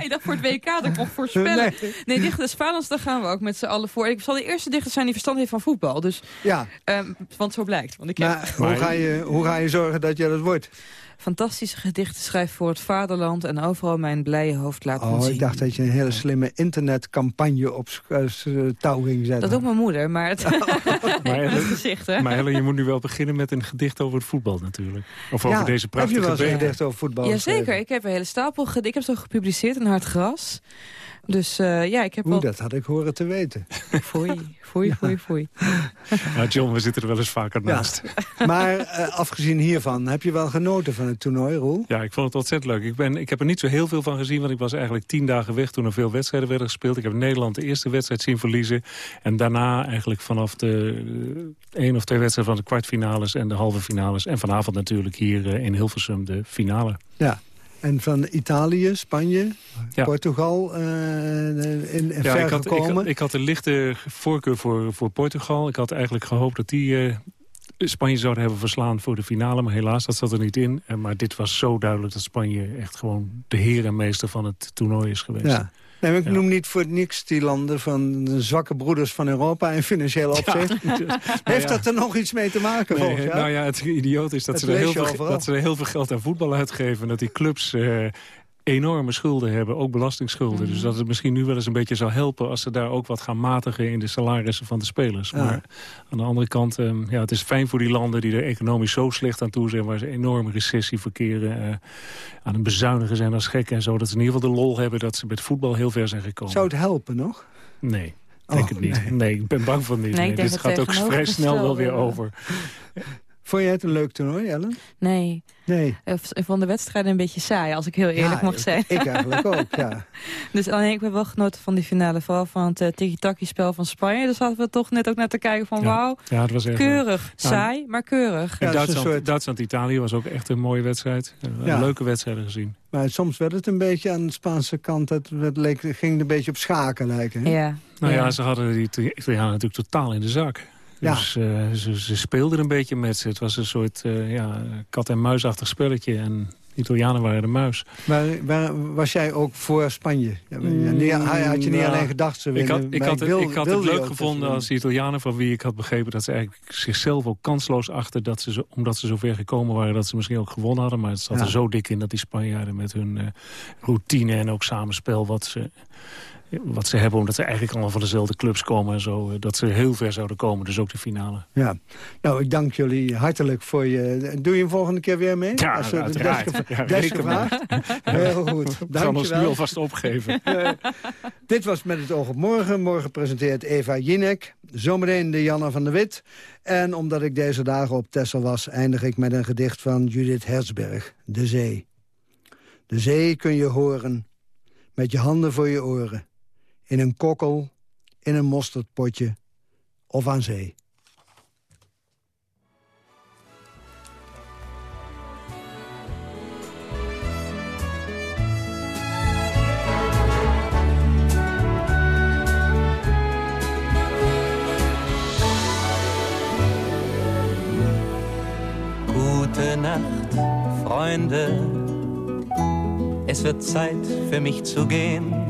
[SPEAKER 15] ik dacht voor het WK dat ik mocht voorspellen.
[SPEAKER 7] Nee.
[SPEAKER 15] Nee, Dichter des Vaderlands, daar gaan we ook met z'n allen voor. Ik zal de eerste dichter zijn die verstand heeft van voetbal. Dus,
[SPEAKER 7] Ja.
[SPEAKER 15] ehm, want zo blijkt. Want ik heb
[SPEAKER 7] hoe ga, je, hoe ga je zorgen dat je dat wordt?
[SPEAKER 15] fantastische gedichten schrijf voor het vaderland... en overal mijn blije hoofd laten
[SPEAKER 7] Oh,
[SPEAKER 15] zien.
[SPEAKER 7] ik dacht dat je een hele slimme internetcampagne op eh, eh, touw ging zetten.
[SPEAKER 15] Dat doet mijn moeder, maar het,
[SPEAKER 29] Maar
[SPEAKER 15] gezicht, hè?
[SPEAKER 29] Maar Helen, je moet nu wel beginnen met een gedicht over het voetbal natuurlijk. Of over deze
[SPEAKER 7] heb
[SPEAKER 29] prachtige
[SPEAKER 7] je wel eens een
[SPEAKER 29] beker.
[SPEAKER 7] gedicht over voetbal
[SPEAKER 15] Jazeker, ik heb een hele stapel gedichten. Ik heb ze ook gepubliceerd in Hard Gras. Dus eh, ja, ik heb
[SPEAKER 7] Oeh,
[SPEAKER 15] wel...
[SPEAKER 7] dat had ik horen te weten.
[SPEAKER 15] Foei, foei, foei, foei.
[SPEAKER 29] Ja, John, we zitten er wel eens vaker
[SPEAKER 7] Ja.
[SPEAKER 29] naast.
[SPEAKER 7] Maar eh, afgezien hiervan, heb je wel genoten van het toernooi, Roel?
[SPEAKER 29] Ja, ik vond het ontzettend leuk. Ik, ben, ik heb er niet zo heel veel van gezien, want ik was eigenlijk tien dagen weg toen er veel wedstrijden werden gespeeld. Ik heb Nederland de eerste wedstrijd zien verliezen. En daarna eigenlijk vanaf de eh, één of twee wedstrijden van de kwartfinales en de halve finales. En vanavond natuurlijk hier in Hilversum de finale.
[SPEAKER 7] Ja. En van Italië, Spanje,
[SPEAKER 29] Ja.
[SPEAKER 7] Portugal eh, in,
[SPEAKER 29] Ja,
[SPEAKER 7] ver
[SPEAKER 29] ik had,
[SPEAKER 7] gekomen.
[SPEAKER 29] ik had een lichte voorkeur voor, voor Portugal. Ik had eigenlijk gehoopt dat die eh, Spanje zouden hebben verslaan voor de finale. Maar helaas, dat zat er niet in. Eh, maar dit was zo duidelijk dat Spanje echt gewoon de heer en meester van het toernooi is geweest.
[SPEAKER 7] Ja. Nee, ik noem niet voor niks die landen van de zwakke broeders van Europa in financieel opzicht. Heeft dat er nog iets mee te maken
[SPEAKER 29] Nee,
[SPEAKER 7] volgens jou?
[SPEAKER 29] Nou ja, het idioot is dat, ze er, heel veel, dat ze er heel veel geld aan voetbal uitgeven. En dat die clubs eh, enorme schulden hebben, ook belastingsschulden.
[SPEAKER 7] Mhm.
[SPEAKER 29] Dus dat het misschien nu wel eens een beetje zou helpen... als ze daar ook wat gaan matigen in de salarissen van de spelers.
[SPEAKER 7] Ja.
[SPEAKER 29] Maar aan de andere kant, eh, ja, het is fijn voor die landen... die er economisch zo slecht aan toe zijn... waar ze een enorme recessie verkeren... eh, aan het bezuinigen zijn als gek en zo. Dat ze in ieder geval de lol hebben dat ze met voetbal heel ver zijn gekomen.
[SPEAKER 7] Zou het helpen nog?
[SPEAKER 29] Nee, ik denk
[SPEAKER 7] Oh,
[SPEAKER 29] het niet.
[SPEAKER 7] nee.
[SPEAKER 29] Nee. ik ben bang van niet.
[SPEAKER 15] Nee, ik
[SPEAKER 29] Nee,
[SPEAKER 15] denk
[SPEAKER 29] dit
[SPEAKER 15] het
[SPEAKER 29] gaat ook vrij snel wel weer over.
[SPEAKER 7] Vond jij het een leuk toernooi, Ellen?
[SPEAKER 15] Nee.
[SPEAKER 7] Nee.
[SPEAKER 15] Ik vond de wedstrijden een beetje saai, als ik heel eerlijk
[SPEAKER 7] Ja,
[SPEAKER 15] mag zijn.
[SPEAKER 7] Ik eigenlijk ook, ja.
[SPEAKER 15] Dus alleen ik heb wel genoten van die finale. Vooral van het uh, tiki-taki-spel van Spanje. Dus hadden we toch net ook naar te kijken van
[SPEAKER 29] Ja.
[SPEAKER 15] wauw.
[SPEAKER 29] Ja, het was echt
[SPEAKER 15] Keurig.
[SPEAKER 29] Nou,
[SPEAKER 15] Saai, maar keurig.
[SPEAKER 7] Een
[SPEAKER 29] Duitsland, Duitsland-Italië was ook echt een mooie wedstrijd. Eh,
[SPEAKER 7] Ja.
[SPEAKER 29] Leuke wedstrijden gezien.
[SPEAKER 7] Maar soms werd het een beetje aan de Spaanse kant. Het, het leek, ging een beetje op schaken lijken. hè?
[SPEAKER 15] Ja.
[SPEAKER 29] Nou ja,
[SPEAKER 15] Ja.
[SPEAKER 29] ze hadden die Ita- Italianen natuurlijk totaal in de zak.
[SPEAKER 7] Ja.
[SPEAKER 29] Dus eh, ze, ze speelden een beetje met ze. Het was een soort eh, ja, kat-en-muisachtig spelletje. En de Italianen waren de muis.
[SPEAKER 7] Maar was jij ook voor Spanje? Ja, niet- had je niet
[SPEAKER 29] Ja.
[SPEAKER 7] alleen gedacht ze
[SPEAKER 29] Ik
[SPEAKER 7] winnen?
[SPEAKER 29] had, ik had, het,
[SPEAKER 7] wil-
[SPEAKER 29] ik had het leuk gevonden als de Italianen van wie ik had begrepen... dat ze eigenlijk zichzelf ook kansloos achter... Dat ze omdat ze zo ver gekomen waren dat ze misschien ook gewonnen hadden. Maar het zat
[SPEAKER 7] Ja.
[SPEAKER 29] er zo dik in dat die Spanjaarden met hun eh, routine en ook samenspel... wat ze wat ze hebben... omdat ze eigenlijk allemaal van dezelfde clubs komen en zo. dat ze heel ver zouden komen, dus ook de finale.
[SPEAKER 7] Ja, nou, ik dank jullie hartelijk voor je... Doe je hem volgende keer weer mee?
[SPEAKER 29] Ja, Als uiteraard.
[SPEAKER 7] Ja, gevraagd. Heel goed, dank
[SPEAKER 29] kan ons nu alvast opgeven.
[SPEAKER 7] dit was Met het oog op morgen. Morgen presenteert Eva Jinek. Zometeen de Janna van der Wit. En omdat ik deze dagen op Texel was... eindig ik met een gedicht van Judith Herzberg. De Zee. De zee kun je horen, met je handen voor je oren. In een kokkel, in een mosterdpotje of aan zee.
[SPEAKER 30] Gute Nacht, Freunde es wird Zeit für mich zu gehen.